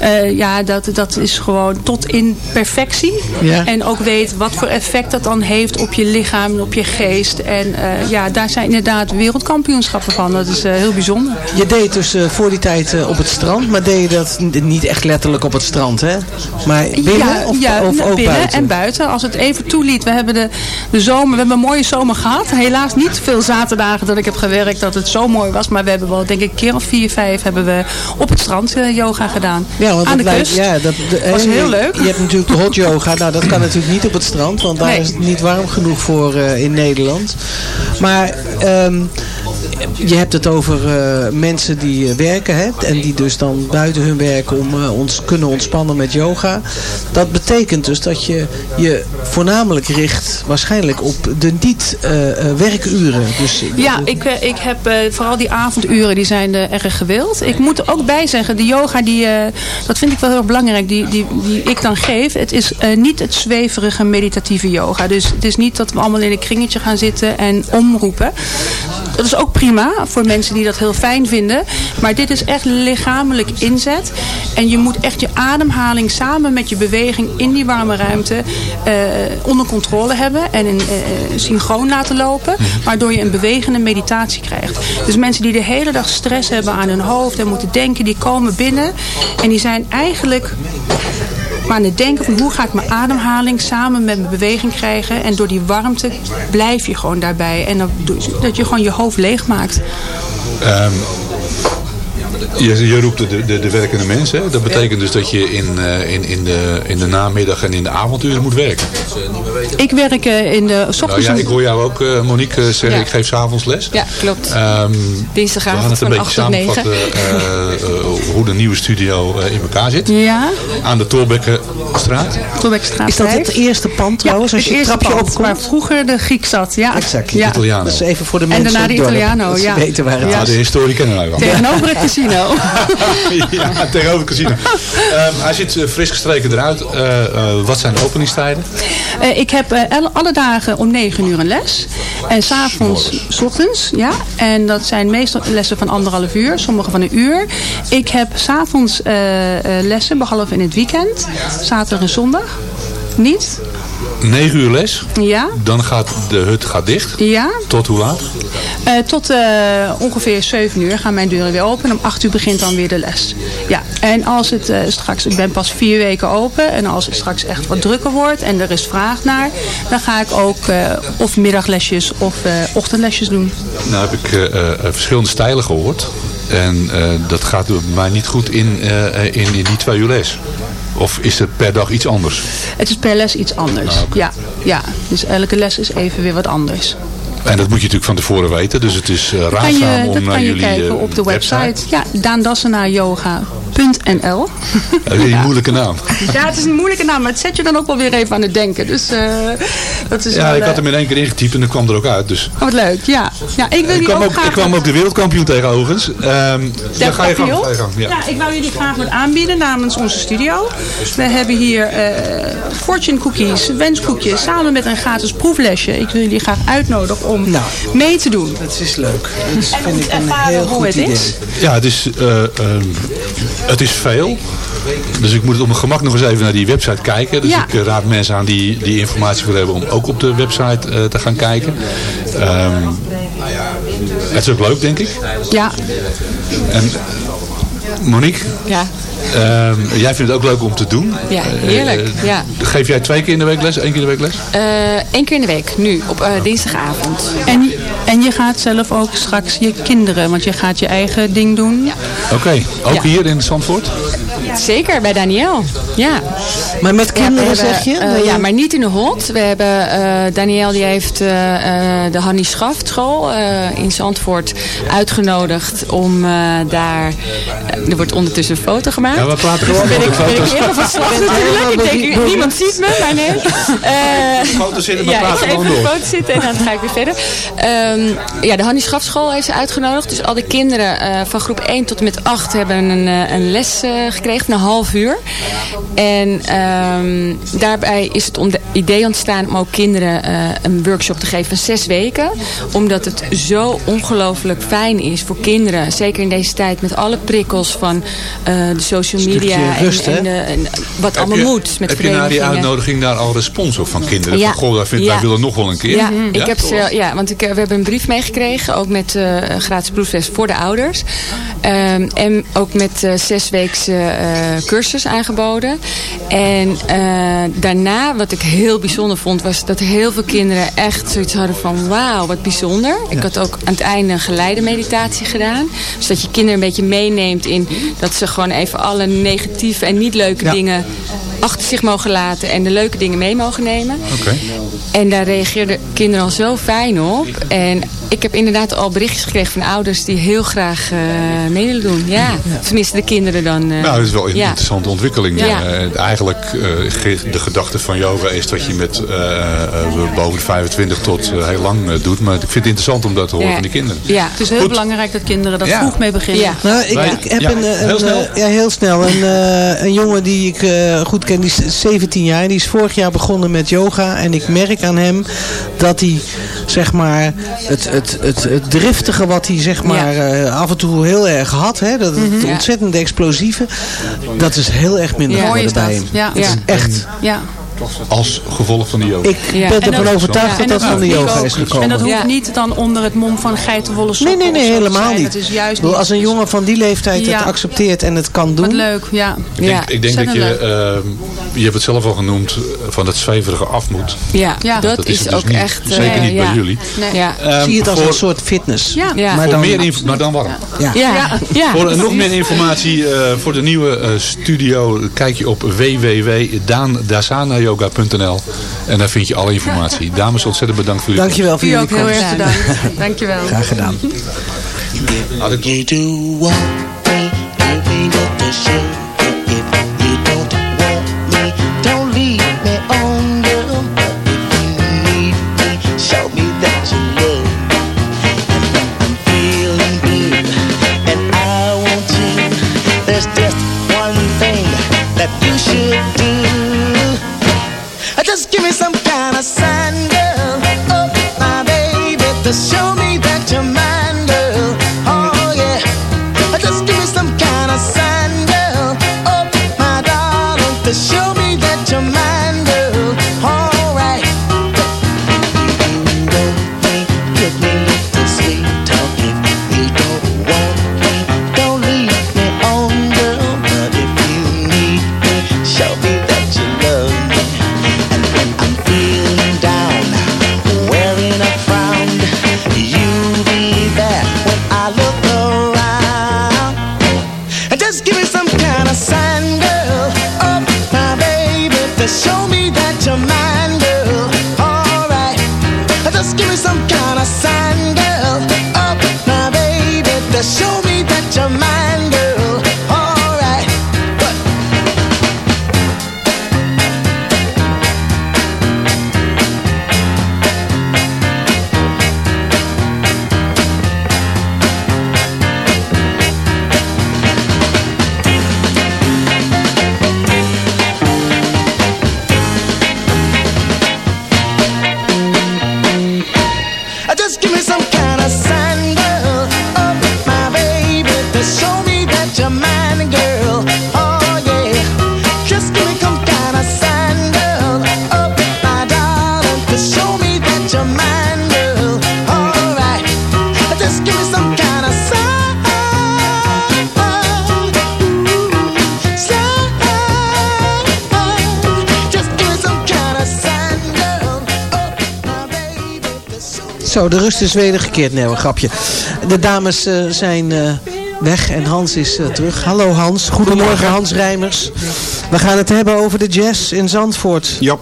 Eh, ja, dat, dat is gewoon tot in perfectie. Ja. En ook weet wat voor effect dat dan heeft op je lichaam en op je geest. En eh, ja, daar zijn inderdaad wereldkampioenschappen van. Dat is eh, heel bijzonder. Je deed dus voor die tijd op het strand, maar deed je dat niet echt letterlijk op het strand, hè? Maar binnen ja, of, ja, of ook binnen buiten? en buiten. Als het even toeliet. We hebben de, de zomer, we hebben een mooie zomer gehad. Helaas niet veel zaterdagen dat ik heb gewerkt dat het zo mooi was. Maar we hebben wel denk ik een keer of vier, vijf hebben we op het strand yoga gedaan. Ja, want Aan dat de lijkt- kust. Ja, dat de- Was heel leuk. Je hebt natuurlijk de hot yoga. Nou, dat kan natuurlijk niet op het strand, want daar Nee. is het niet warm genoeg voor eh, in Nederland. Maar ehm, je hebt het over eh, mensen die eh, werken hè, en die dus dan buiten hun werk om eh, ons kunnen ontspannen met yoga. Dat betekent dus dat je je voornamelijk richt waarschijnlijk op de niet eh, eh, werkuren. Dus, Ja, ik, ik heb vooral die avonduren, die zijn erg gewild. Ik moet er ook bij zeggen, de yoga, die, dat vind ik wel heel belangrijk, die, die, die ik dan geef. Het is niet het zweverige meditatieve yoga. Dus het is niet dat we allemaal in een kringetje gaan zitten en omroepen. Dat is ook prima voor mensen die dat heel fijn vinden. Maar dit is echt lichamelijk inzet. En je moet echt je ademhaling samen met je beweging in die warme ruimte eh, onder controle hebben. En in, eh, synchroon laten lopen. Waardoor je een bewegende meditatie krijgt. Dus mensen die de hele dag stress hebben aan hun hoofd en moeten denken, die komen binnen. En die zijn eigenlijk maar aan het denken van hoe ga ik mijn ademhaling samen met mijn beweging krijgen. En door die warmte blijf je gewoon daarbij. En je- dat je gewoon je hoofd leeg maakt. Ehm, je, je roept de, de, de werkende mensen. hè? Dat betekent dus dat je in, eh, in, in, de, in de namiddag en in de avonduren moet werken. Ik werk eh, in de... s Nou ja, ik hoor jou ook, eh, Monique, eh, zeggen Ja. ik geef s'avonds les. Ja, klopt. Ehm, Dinsdagavond we gaan het een van beetje 8 tot 9. samenvatten eh, eh, hoe de nieuwe studio eh, in elkaar zit. Ja, Aan de Torbekkenstraat. Torbekstraat is dat het 5. eerste pand trouwens? Ja, als het je het eerste trapje pand waar vroeger de Griek zat. Ja, Exactly. Ja. Italiano. Dat is even voor de En mensen daarna in de Italiano, ja. weten waar het Ja. Ja, de historie kennen wij wel. Tegenover het casino. ja, tegenover het casino. Ehm, hij ziet eh, fris gestreken eruit. Eh, eh, wat zijn de openingstijden? Ik heb alle- dagen om 9 uur een les. En s'avonds, s ochtends, ja. En dat zijn meestal lessen van anderhalf uur, sommige van een uur. Ik heb s'avonds lessen, behalve in het weekend. Zaterdag en zondag. Niet? 9 uur les. Ja. Dan gaat de hut gaat dicht. Ja. Tot hoe laat? Eh, tot eh, ongeveer 7 uur gaan mijn deuren weer open. En om 8 uur begint dan weer de les. Ja, en als het eh, straks, ik ben pas vier weken open. En als het straks echt wat drukker wordt en er is vraag naar. Dan ga ik ook of middaglesjes of ochtendlesjes doen. Nou heb ik verschillende stijlen gehoord. En dat gaat bij mij niet goed in, in, in die twee uur les. Of is het per dag iets anders? Het is per les iets anders. Ja, ja, dus elke les is even weer wat anders. En dat moet je natuurlijk van tevoren weten. Dus het is kan raadzaam om dat naar kan je jullie kijken eh, op de website. Ja, daandassenaaryoga.nl Dat is een moeilijke naam. Ja, het is een moeilijke naam, maar het zet je dan ook wel weer even aan het denken. Dus eh, dat is Ja, wel, ik had eh, hem in één keer ingetypt en dan kwam er ook uit. Dus. Oh, wat leuk, ja. ja ik wil Ik jullie kwam ook graag... ik kwam ook de wereldkampioen tegen overigens. Ehm dan ga je gang. Kapiel. Ga je gang ja. Ja, ik wou jullie graag wat aanbieden namens onze studio. We hebben hier eh, fortune cookies, wenskoekjes, samen met een gratis proeflesje. Ik wil jullie graag uitnodigen om Nou. mee te doen. Dat is leuk. Dat En vind ik een ervaren heel hoe goed het idee. is. Ja, het is, eh, ehm, het is veel. Dus ik moet het op mijn gemak nog eens even naar die website kijken. Dus Ja. ik eh, raad mensen aan die, die informatie willen hebben om ook op de website eh, te gaan kijken. Ehm, het is ook leuk, denk ik. Ja, En Monique, Ja, ehm, jij vindt het ook leuk om te doen. ja heerlijk. Eh, Ja. Geef jij twee keer in de week les? Eén keer in de week les? Eén keer in de week, nu, op eh, dinsdagavond. en, en je gaat zelf ook straks je kinderen, want je gaat je eigen ding doen. Oké, ook Ja. hier in Zandvoort? Zeker, bij Daniel. Ja. Maar met Ja, kinderen hebben, zeg je? eh, ja, maar niet in de hot. We hebben, eh Daniel die heeft eh, eh, de Hannie Schaft school eh, in Zandvoort uitgenodigd om eh, daar... eh, er wordt ondertussen een foto gemaakt. Ja, we praten gewoon ben over ik, ben ik van slag natuurlijk. Ik denk, niemand ziet me, maar nee. Eh, Foto's zitten, maar ja, ik praten ga even gewoon door. de foto zitten en dan ga ik weer verder. Ehm, ja, de Hannie Schafschool heeft ze uitgenodigd. Dus al die kinderen eh, van groep 1 tot en met 8 hebben een, eh, een les eh, gekregen van een half uur. En ehm, daarbij is het om de idee ontstaan om ook kinderen eh, een workshop te geven van zes weken. Omdat het zo ongelooflijk fijn is voor kinderen. Zeker in deze tijd met alle prikkels van eh, de social media. Rust, en, de- en wat allemaal je- moet met Heb je na die uitnodiging daar al respons op van kinderen? Ja. Van, goh, wij, vinden, Ja. wij willen nog wel een keer. Ja, ik heb ze, ja want ik, eh, we hebben een brief meegekregen. Ook met eh, gratis proefles voor de ouders. Ehm, en ook met eh zesweekse eh, cursus aangeboden. En eh, daarna, wat ik heel bijzonder vond, was dat heel veel kinderen echt zoiets hadden van wauw, wat bijzonder. Ik had ook aan het einde een geleide meditatie gedaan. Dus dat je kinderen een beetje meeneemt in dat ze gewoon even alle negatieve en niet leuke dingen achter zich mogen laten en de leuke dingen mee mogen nemen. Oké. En daar reageerden kinderen al zo fijn op. En ik heb inderdaad al berichtjes gekregen van ouders die heel graag eh, mee willen doen. Ja, tenminste de kinderen dan. eh, Nou, dat is wel een ja. interessante ontwikkeling. Ja. Eh, eigenlijk, eh, ge- de gedachte van yoga is dat je met boven de 25 tot heel lang doet. Maar ik vind het interessant om dat te horen Ja. van die kinderen. Ja. Het is heel belangrijk dat kinderen daar Ja. vroeg mee beginnen. Nou, ik, heb ja, een, eh, heel een, snel. ja, heel snel. Een, eh, een jongen die ik eh, goed ken, die is 17 jaar. Die is vorig jaar begonnen met yoga. En ik merk aan hem dat hij, zeg maar, het, het, het, het driftige wat hij, zeg maar, eh, af en toe heel erg had. Hè, dat het Mhm. Ja. ontzettend explosieve. Dat is heel erg minder Ja. Mooi geworden is bij dat. hem. Ja. Het is Ja. echt... Ja. Als gevolg van die yoga. Ik Ja. ben En ervan dat- overtuigd ja, dat dat van de yoga ook- is gekomen. En dat hoeft Ja. niet dan onder het mom van geitenwolle Nee, sokken nee, nee, te helemaal niet. Het is juist niet. als een jongen van die leeftijd Ja. het accepteert en het kan doen. Wat leuk, ja. Ik denk, ik denk dat je, eh, je hebt het zelf al genoemd, eh, van het zweverige af moet. Ja, Ja. dat, Dat is dus ook niet. echt... eh, Zeker niet bij ja. jullie. Nee. Ja. Ehm, Zie het als voor- een soort fitness. Ja. Ja. Maar dan, meer maar dan warm. ja. Voor eh, nog meer informatie eh, voor de nieuwe eh, studio kijk je op www.daandasanayoga.nl en daar vind je alle informatie. Dames, ontzettend bedankt voor jullie Dankjewel voor U jullie ook heel komst. erg bedankt. Dankjewel. Graag gedaan. Zo, de rust is wedergekeerd. Nee, een grapje. De dames eh, zijn eh, weg en Hans is eh, terug. Hallo Hans. Goedemorgen Hans Rijmers. We gaan het hebben over de jazz in Zandvoort. Ja.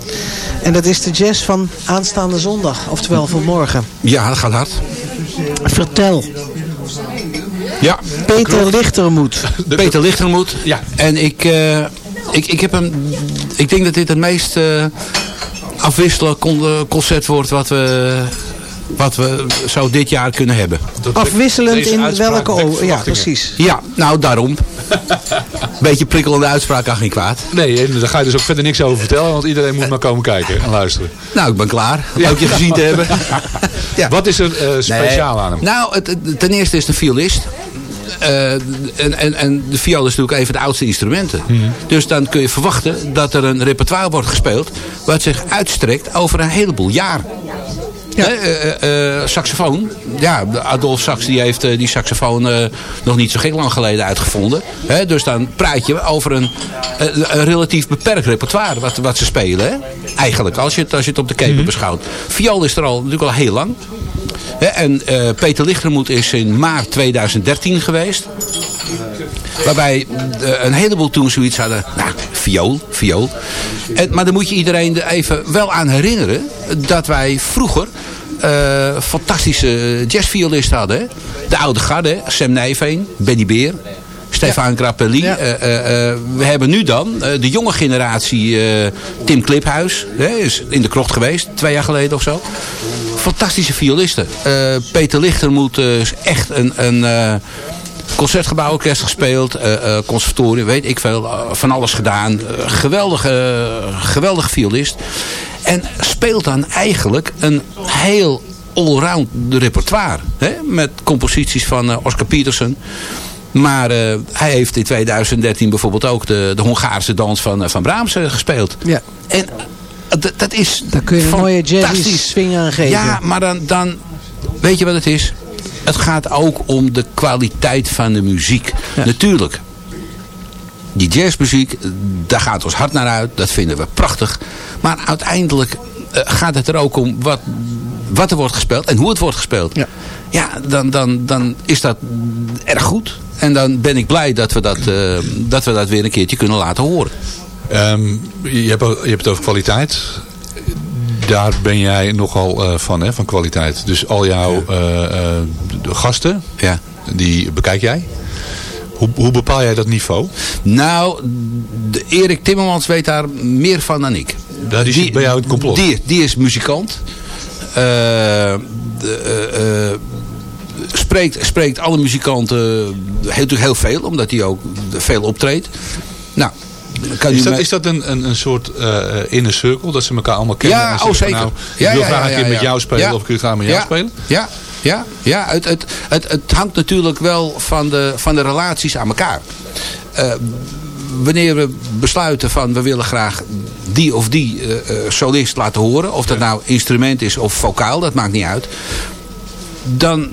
En dat is de jazz van aanstaande zondag. Oftewel van morgen. Ja, dat gaat hard. Vertel. Ja. Peter Lichtermoet. Peter Lichtermoet. Ja. En ik, ik, ik heb hem... Ik denk dat dit het meest afwisselend con- concert wordt wat we, wat we zo dit jaar kunnen hebben. Afwisselend in welke... ja, precies. Ja, nou daarom. Beetje prikkelende uitspraak kan geen kwaad. Nee, en daar ga je dus ook verder niks over vertellen, want iedereen moet maar komen kijken en luisteren. Nou, ik ben klaar. Leuk je gezien te hebben. Wat is er eh, speciaal Nee. aan hem? Nou, het, het- ten eerste is het een violist. Eh, en, en, en de viool is natuurlijk even de oudste instrumenten. Mhm. Dus dan kun je verwachten dat er een repertoire wordt gespeeld... wat zich uitstrekt over een heleboel jaar. Eh, eh, eh, saxofoon. Ja, Adolf Sax die heeft die saxofoon nog niet zo gek lang geleden uitgevonden. Hè, dus dan praat je over een, een relatief beperkt repertoire wat, wat ze spelen. Hè? Eigenlijk, als je, het, als je het op de keper beschouwt. Viool is er al, natuurlijk al heel lang. Hè, en Peter Lichtermoet is in maart 2013 geweest. Waarbij een heleboel toen zoiets hadden. Nou, viool. viool. En, maar dan moet je iedereen er even wel aan herinneren dat wij vroeger eh, fantastische jazzviolisten hadden. Hè? De oude garde, hè? Sam Nijveen, Benny Beer. Stefan Grappelli. Eh, eh, we hebben nu dan de jonge generatie Tim Kliphuis. Hè, is in de krocht geweest, twee jaar geleden of zo. Fantastische violisten. Peter Lichtermoet eh, is echt een... een Concertgebouworkest gespeeld, eh, eh, conservatorium, weet ik veel, eh, van alles gedaan. Geweldige, geweldige violist. En speelt dan eigenlijk een heel allround repertoire. Hè? Met composities van Oscar Peterson. Maar hij heeft in 2013 bijvoorbeeld ook de, de Hongaarse dans van, van Brahms gespeeld. Ja. En dat is Daar kun je een mooie jazzy fantastisch. swing aan geven. Ja, maar dan, dan weet je wat het is? Het gaat ook om de kwaliteit van de muziek. Natuurlijk. Die jazzmuziek, daar gaat ons hart naar uit. Dat vinden we prachtig. Maar uiteindelijk eh, gaat het er ook om wat, wat er wordt gespeeld en hoe het wordt gespeeld. Ja, ja dan, dan, dan is dat erg goed. En dan ben ik blij dat we dat, eh, dat, we dat weer een keertje kunnen laten horen. Ehm, je, hebt, je hebt het over kwaliteit. Daar ben jij nogal eh, van, hè, van kwaliteit. Dus al jouw eh, eh, gasten, ja. die bekijk jij. Hoe, hoe bepaal jij dat niveau? Nou, de Erik Timmermans weet daar meer van dan ik. Die zit bij jou het complot. Die, die is muzikant. De, spreekt, spreekt alle muzikanten heel, natuurlijk heel veel, omdat hij ook veel optreedt. Nou, kan Is dat, mij- is dat een, een, een soort eh inner circle? Dat ze elkaar allemaal kennen? Ja, en oh, zeker. Nou, Ja, ik wil ja, graag ja, een keer met jou spelen of ik wil graag met jou spelen? Ja, ja, ja. Het, het, het, het hangt natuurlijk wel van de, van de relaties aan elkaar. Eh, wanneer we besluiten van we willen graag die of die eh, solist laten horen. Of dat nou instrument is of vocaal, dat maakt niet uit. Dan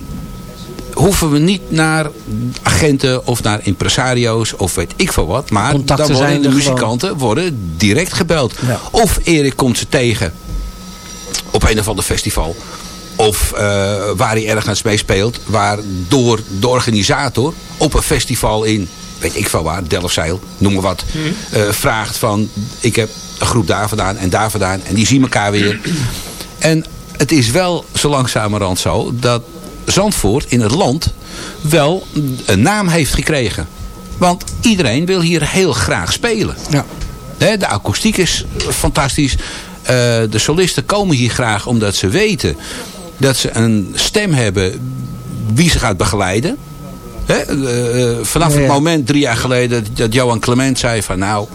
hoeven we niet naar agenten of naar impresario's of weet ik veel wat. Maar Contacten dan worden zijn de gewoon. muzikanten worden direct gebeld. Of Erik komt ze tegen op een of ander festival. Of eh, waar hij ergens mee speelt. Waardoor de organisator op een festival in, weet ik veel waar, Delfzijl, noem maar wat. eh, vraagt van, ik heb een groep daar vandaan en daar vandaan. En die zien elkaar weer. En het is wel zo langzamerhand zo dat Zandvoort in het land wel een naam heeft gekregen. Want iedereen wil hier heel graag spelen. Ja. Hè, de akoestiek is fantastisch. Eh, de solisten komen hier graag omdat ze weten dat ze een stem hebben wie ze gaat begeleiden. Eh, eh, vanaf het moment drie jaar geleden dat- Johan Clement zei van nou,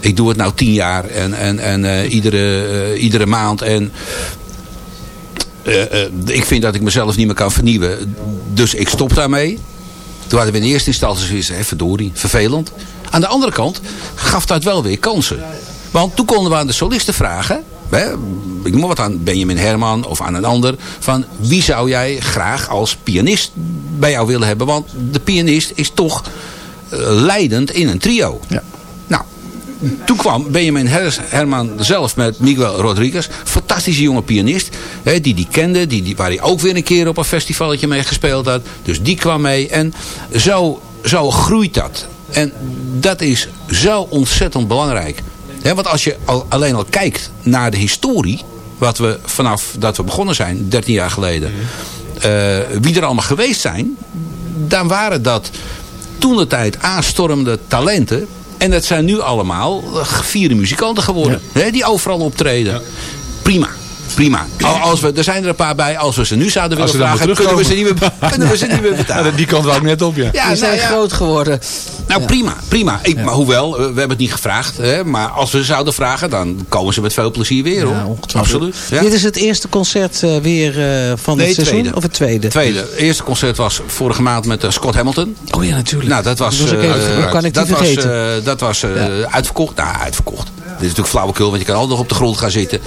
ik doe het nou tien jaar en, en, en iedere, iedere maand en ik vind dat ik mezelf niet meer kan vernieuwen. Dus ik stop daarmee. Toen hadden we in eerste instantie zoiets, verdorie, vervelend. Aan de andere kant gaf dat wel weer kansen. Want toen konden we aan de solisten vragen, hè, ik noem wat aan Benjamin Herman of aan een ander, van wie zou jij graag als pianist bij jou willen hebben? Want de pianist is toch eh, leidend in een trio. Nou, toen kwam Benjamin Her- Herman zelf met Miguel Rodriguez. Fantastische jonge pianist. Hè, die die kende. Die, die, waar hij ook weer een keer op een festivalletje mee gespeeld had. Dus die kwam mee. En zo, zo groeit dat. En dat is zo ontzettend belangrijk. Hè, want als je al, alleen al kijkt naar de historie. Wat we vanaf dat we begonnen zijn, 13 jaar geleden. eh, wie er allemaal geweest zijn. Dan waren dat toen de tijd aanstormende talenten. En dat zijn nu allemaal eh, gevierde muzikanten geworden. Hè, die overal optreden. Prima. Prima. Al- Als we, er zijn er een paar bij. Als we ze nu zouden willen vragen, kunnen we, ze niet meer, kunnen we ze niet meer betalen. Ja, die kant wou ik net op, ja. Ja, Die zijn nou ja. groot geworden. Nou, prima. prima. Ik, maar hoewel, eh, we hebben het niet gevraagd. Hè, maar als we ze zouden vragen, dan komen ze met veel plezier weer. hoor. Absoluut. Ja. Dit is het eerste concert eh, weer eh, van Nee, het seizoen? tweede. Of het tweede? Tweede. Het eerste concert was vorige maand met Scott Hamilton. Oh ja, natuurlijk. Nou, dat was, Dat was hoe kan ik die dat was, vergeten? eh, dat was eh, uitverkocht. Nou, uitverkocht. Dit is natuurlijk flauwekul, want je kan altijd nog op de grond gaan zitten.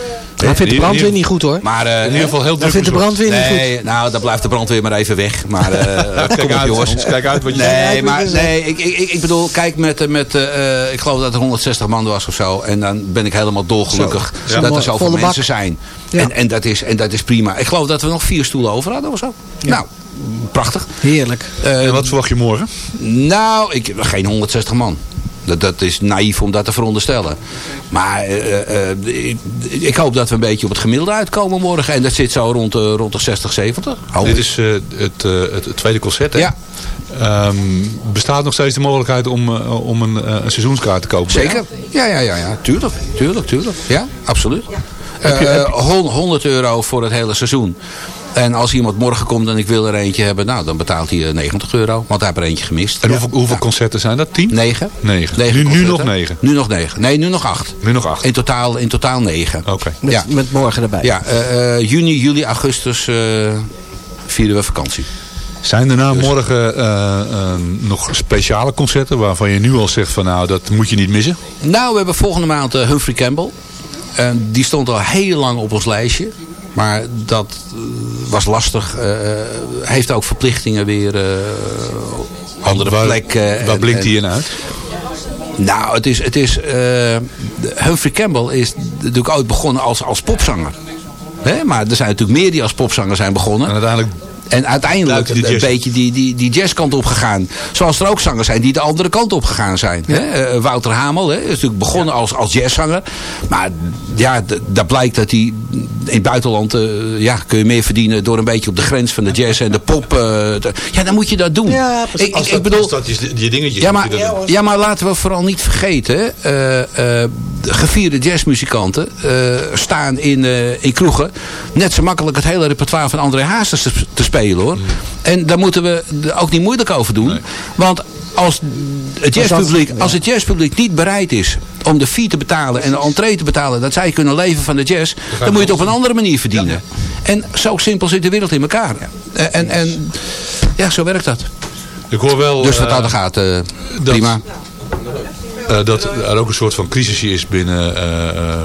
Maar vindt de brandweer niet goed hoor. Maar, eh, In ieder geval heel Dan druk vindt de brandweer niet Nee, nou, dan blijft de brandweer maar even weg. Maar eh, kom op, uit, jongens. Kijk uit wat je nee, zegt. maar nee, ik, ik, ik- bedoel, kijk met, eh, met eh, ik geloof dat er 160 man was of zo. En dan ben ik helemaal dolgelukkig Zo. dat Ja. er zoveel mensen zijn. Ja. En, en, dat is, en dat is prima. Ik geloof dat we nog vier stoelen over hadden of zo. Nou, prachtig. Heerlijk. Eh, En wat verwacht je morgen? nou, ik, geen 160 man. Dat, dat is naïef om dat te veronderstellen. Maar eh, eh, ik, ik hoop dat we een beetje op het gemiddelde uitkomen morgen. En dat zit zo rond, de rond de 60, 70. Hoop Dit is eh, het, eh, het, het tweede concert, hè? Ja. Ehm, bestaat nog steeds de mogelijkheid om, eh, om een, eh, een seizoenskaart te kopen? Zeker. Ja, ja, ja, ja. Tuurlijk, tuurlijk, tuurlijk. Ja, absoluut. Heb je- Eh, heb je- hon- 100 euro voor het hele seizoen. En als iemand morgen komt en ik wil er eentje hebben, nou, dan betaalt hij eh, 90 euro. Want hij heeft er eentje gemist. En hoeveel, hoeveel concerten zijn dat? Tien? Negen. Negen. Negen nu, nu nog negen? Nu nog negen. Nee, nu nog acht. Nu nog acht. In totaal, in totaal negen. Oké. Met, Ja. met morgen erbij. Ja, eh, eh, juni, juli, augustus eh, vieren we vakantie. Zijn er na morgen eh, eh, nog speciale concerten waarvan je nu al zegt van nou, dat moet je niet missen? Nou, we hebben volgende maand eh, Humphrey Campbell. En die stond al heel lang op ons lijstje. Maar dat eh, was lastig. eh, heeft ook verplichtingen weer. eh andere Waar- plek. eh, Waar en- blinkt die in uit? Nou, het is... Het is eh, Humphrey Campbell is natuurlijk ooit begonnen als, als popzanger. Hè? Maar er zijn natuurlijk meer die als popzanger zijn begonnen. En uiteindelijk En uiteindelijk die een beetje die, die, die jazzkant op gegaan. Zoals er ook zangers zijn die de andere kant op gegaan zijn. Hè? Eh, Wouter Hamel hè, is natuurlijk begonnen als, als jazzzanger. Maar ja, daar blijkt dat hij in het buitenland... eh, ja, kun je meer verdienen door een beetje op de grens van de jazz en de pop. eh, te- ja, dan moet je dat doen. Ja, precies. Ik, Als ik, dat, ik bedoel, als dat je, je dingetjes ja, maar, je dat doen. ja, maar laten we vooral niet vergeten. eh, eh, de gevierde jazzmuzikanten eh, staan in, eh, in kroegen. Net zo makkelijk het hele repertoire van André Hazes te, te spelen hoor. En daar moeten we er ook niet moeilijk over doen. Want als het, jazzpubliek, als het jazzpubliek niet bereid is om de fee te betalen en de entree te betalen, dat zij kunnen leven van de jazz, dan moet je het op een andere manier verdienen. En zo simpel zit de wereld in elkaar. En, en, en ja, zo werkt dat. Ik hoor wel Dus wat eh, dat gaat, eh, prima. eh, dat er ook een soort van crisisje is binnen, eh, eh,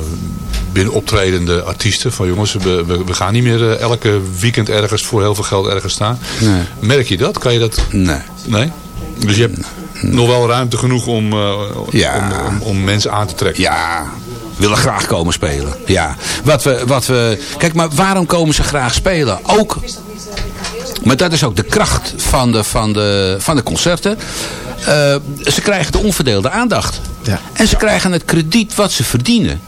binnen optredende artiesten. Van jongens, we, we, we gaan niet meer eh, elke weekend ergens voor heel veel geld ergens staan. Nee. Merk je dat? Kan je dat? Nee. Nee? Dus je hebt nog wel ruimte genoeg om, eh, Ja. om, om, om mensen aan te trekken. Ja, willen graag komen spelen. Ja. Wat we, wat we, kijk, maar waarom komen ze graag spelen? Ook, maar dat is ook de kracht van de, van de, van de concerten. Eh, ze krijgen de onverdeelde aandacht. Ja. En ze krijgen het krediet wat ze verdienen.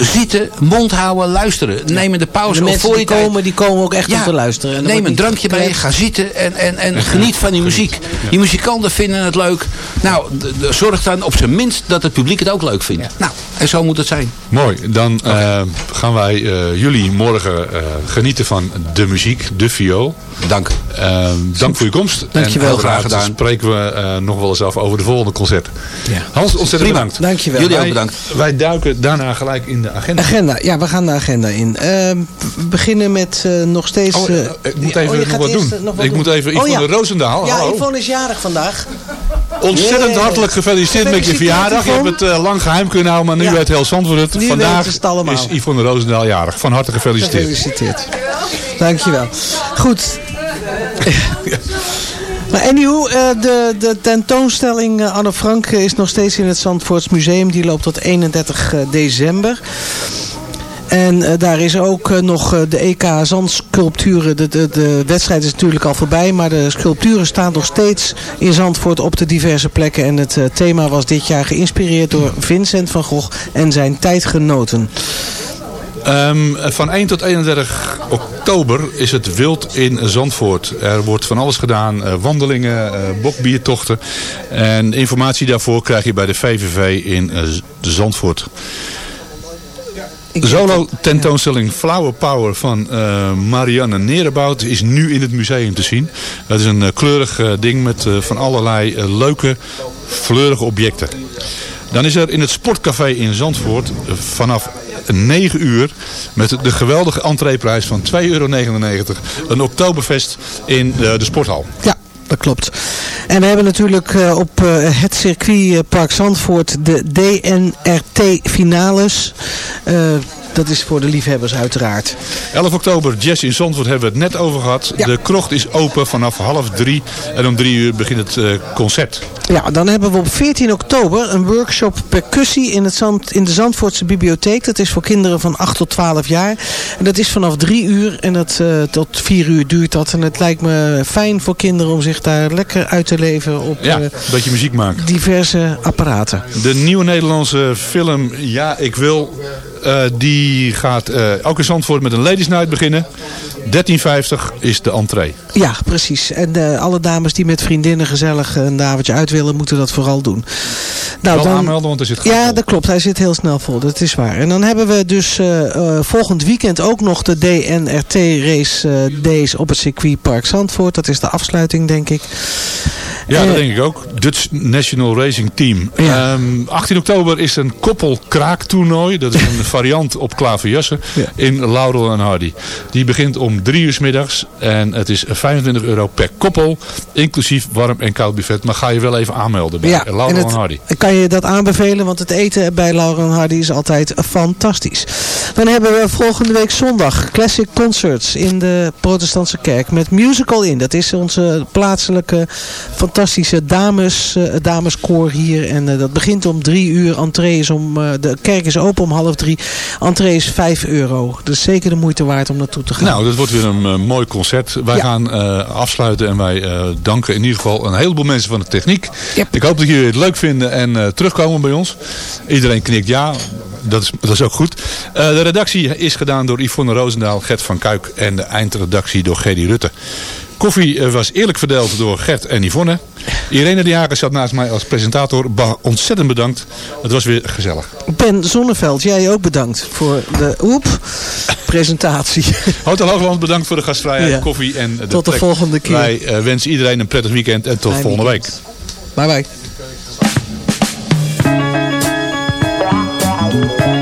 Zitten, mond houden, luisteren. Nemen de pauze De mensen voor die tijd. komen, die komen ook echt Ja, om te luisteren. En er Neem een drankje bij je, ga zitten en, en, en geniet van die muziek. Die muzikanten vinden het leuk. Nou, zorg dan op zijn minst dat het publiek het ook leuk vindt. Nou, en zo moet het zijn. Mooi, dan eh, gaan wij eh, jullie morgen eh, genieten van de muziek, de viool. Dank. Dank voor je komst. Dankjewel. En heel Graag gedaan. spreken we nog wel eens af over de volgende concert. Ja. Hans, ontzettend Prima. bedankt. Dankjewel. Jullie ook bedankt. Wij duiken daarna gelijk in de agenda. Agenda, ja, we gaan de agenda in. We beginnen met nog steeds... Oh, ik moet oh, even je nog gaat wat eerst, doen. nog wat ik doen. moet even Oh, Yvonne ja. Roosendaal. Ja, hallo. Yvonne is jarig vandaag. Ontzettend Yeah. hartelijk gefeliciteerd met je verjaardag. Je hebt het eh, lang geheim kunnen houden, maar nu weet heel Zandvoort Vandaag is Yvonne Roosendaal jarig. Van harte gefeliciteerd. Gefeliciteerd. Dankjewel. Goed. Maar anyhow, eh, de, de tentoonstelling eh, Anne Frank is nog steeds in het Zandvoorts Museum. Die loopt tot 31 eh, december. En eh, daar is ook eh, nog eh, de EK Zandsculpturen. De, de, de wedstrijd is natuurlijk al voorbij. Maar de sculpturen staan nog steeds in Zandvoort op de diverse plekken. En het thema was dit jaar geïnspireerd door Vincent van Gogh en zijn tijdgenoten. Ehm, van 1 tot 31 oktober is het wild in Zandvoort. Er wordt van alles gedaan. wandelingen, eh, bokbiertochten. En informatie daarvoor krijg je bij de VVV in Zandvoort. Solo tentoonstelling Flower Power van eh, Marianne Nerenbout is nu in het museum te zien. Dat is een eh, kleurig eh, ding met van allerlei leuke, fleurige objecten. Dan is er in het Sportcafé in Zandvoort vanaf 9 uur met de geweldige entreeprijs van 2,99 euro een Oktoberfest in de, de sporthal. Ja, dat klopt. En we hebben natuurlijk eh, op eh, het circuitpark Zandvoort de DNRT finales. Eh, dat is voor de liefhebbers uiteraard. 11 oktober Jazz in Zandvoort hebben we het net over gehad. Ja. De krocht is open vanaf half drie en om drie uur begint het concert. Ja, dan hebben we op 14 oktober een workshop percussie in, het Zand, in de Zandvoortse bibliotheek. Dat is voor kinderen van 8 tot 12 jaar. En dat is vanaf 3 uur en dat, tot 4 uur duurt dat. En het lijkt me fijn voor kinderen om zich daar lekker uit te leven op Ja, eh, een beetje muziek maken. diverse apparaten. De nieuwe Nederlandse film Ja, ik wil. eh, die gaat eh, ook in Zandvoort met een Ladies Night beginnen. 13,50 is de entree. Ja, precies. En eh, alle dames die met vriendinnen gezellig een avondje uit willen, moeten dat vooral doen. Nou, Wel aanmelden, want er zit Ja, dat klopt. Hij zit heel snel vol. Dat is waar. En dan hebben we dus eh, eh, volgend weekend ook nog de DNRT Race eh, Days op het circuitpark Zandvoort. Dat is de afsluiting, denk ik. Ja, Eh, dat denk ik ook. Dutch National Racing Team. Ehm, 18 oktober is een koppelkraaktoernooi. Dat is een variant op klaverjassen in Laurel en Hardy. Die begint om 3 uur middags. En het is 25 euro per koppel. Inclusief warm en koud buffet. Maar ga je wel even aanmelden bij Ja, Laurel en en, Hardy. Kan je dat aanbevelen? Want het eten bij Laura en Hardy is altijd fantastisch. Dan hebben we volgende week zondag Classic Concerts in de protestantse kerk met Musical In. Dat is onze plaatselijke fantastische dames, eh, dameskoor hier. En eh, dat begint om drie uur. Entree is om, eh, de kerk is open om half drie. Entree is vijf euro. Dus zeker de moeite waard om naartoe te gaan. Nou, dat wordt weer een mooi concert. Wij Ja. gaan afsluiten en wij danken in ieder geval een heleboel mensen van de techniek. Ik hoop dat jullie het leuk vinden en terugkomen bij ons. Iedereen knikt ja. Dat is, dat is ook goed. Eh, de redactie is gedaan door Yvonne Roosendaal, Gert van Kuik en de eindredactie door Gerry Rutte. Koffie eh, was eerlijk verdeeld door Gert en Yvonne. Irene de Jager zat naast mij als presentator. Ontzettend bedankt. Het was weer gezellig. Ben Zonneveld, jij ook bedankt voor de oep, presentatie. Hotel Hoogland bedankt voor de gastvrijheid, Ja. koffie en de Tot de volgende keer. Wij eh, wensen iedereen een prettig weekend en tot Fijn volgende week. Bye bye. Thank you.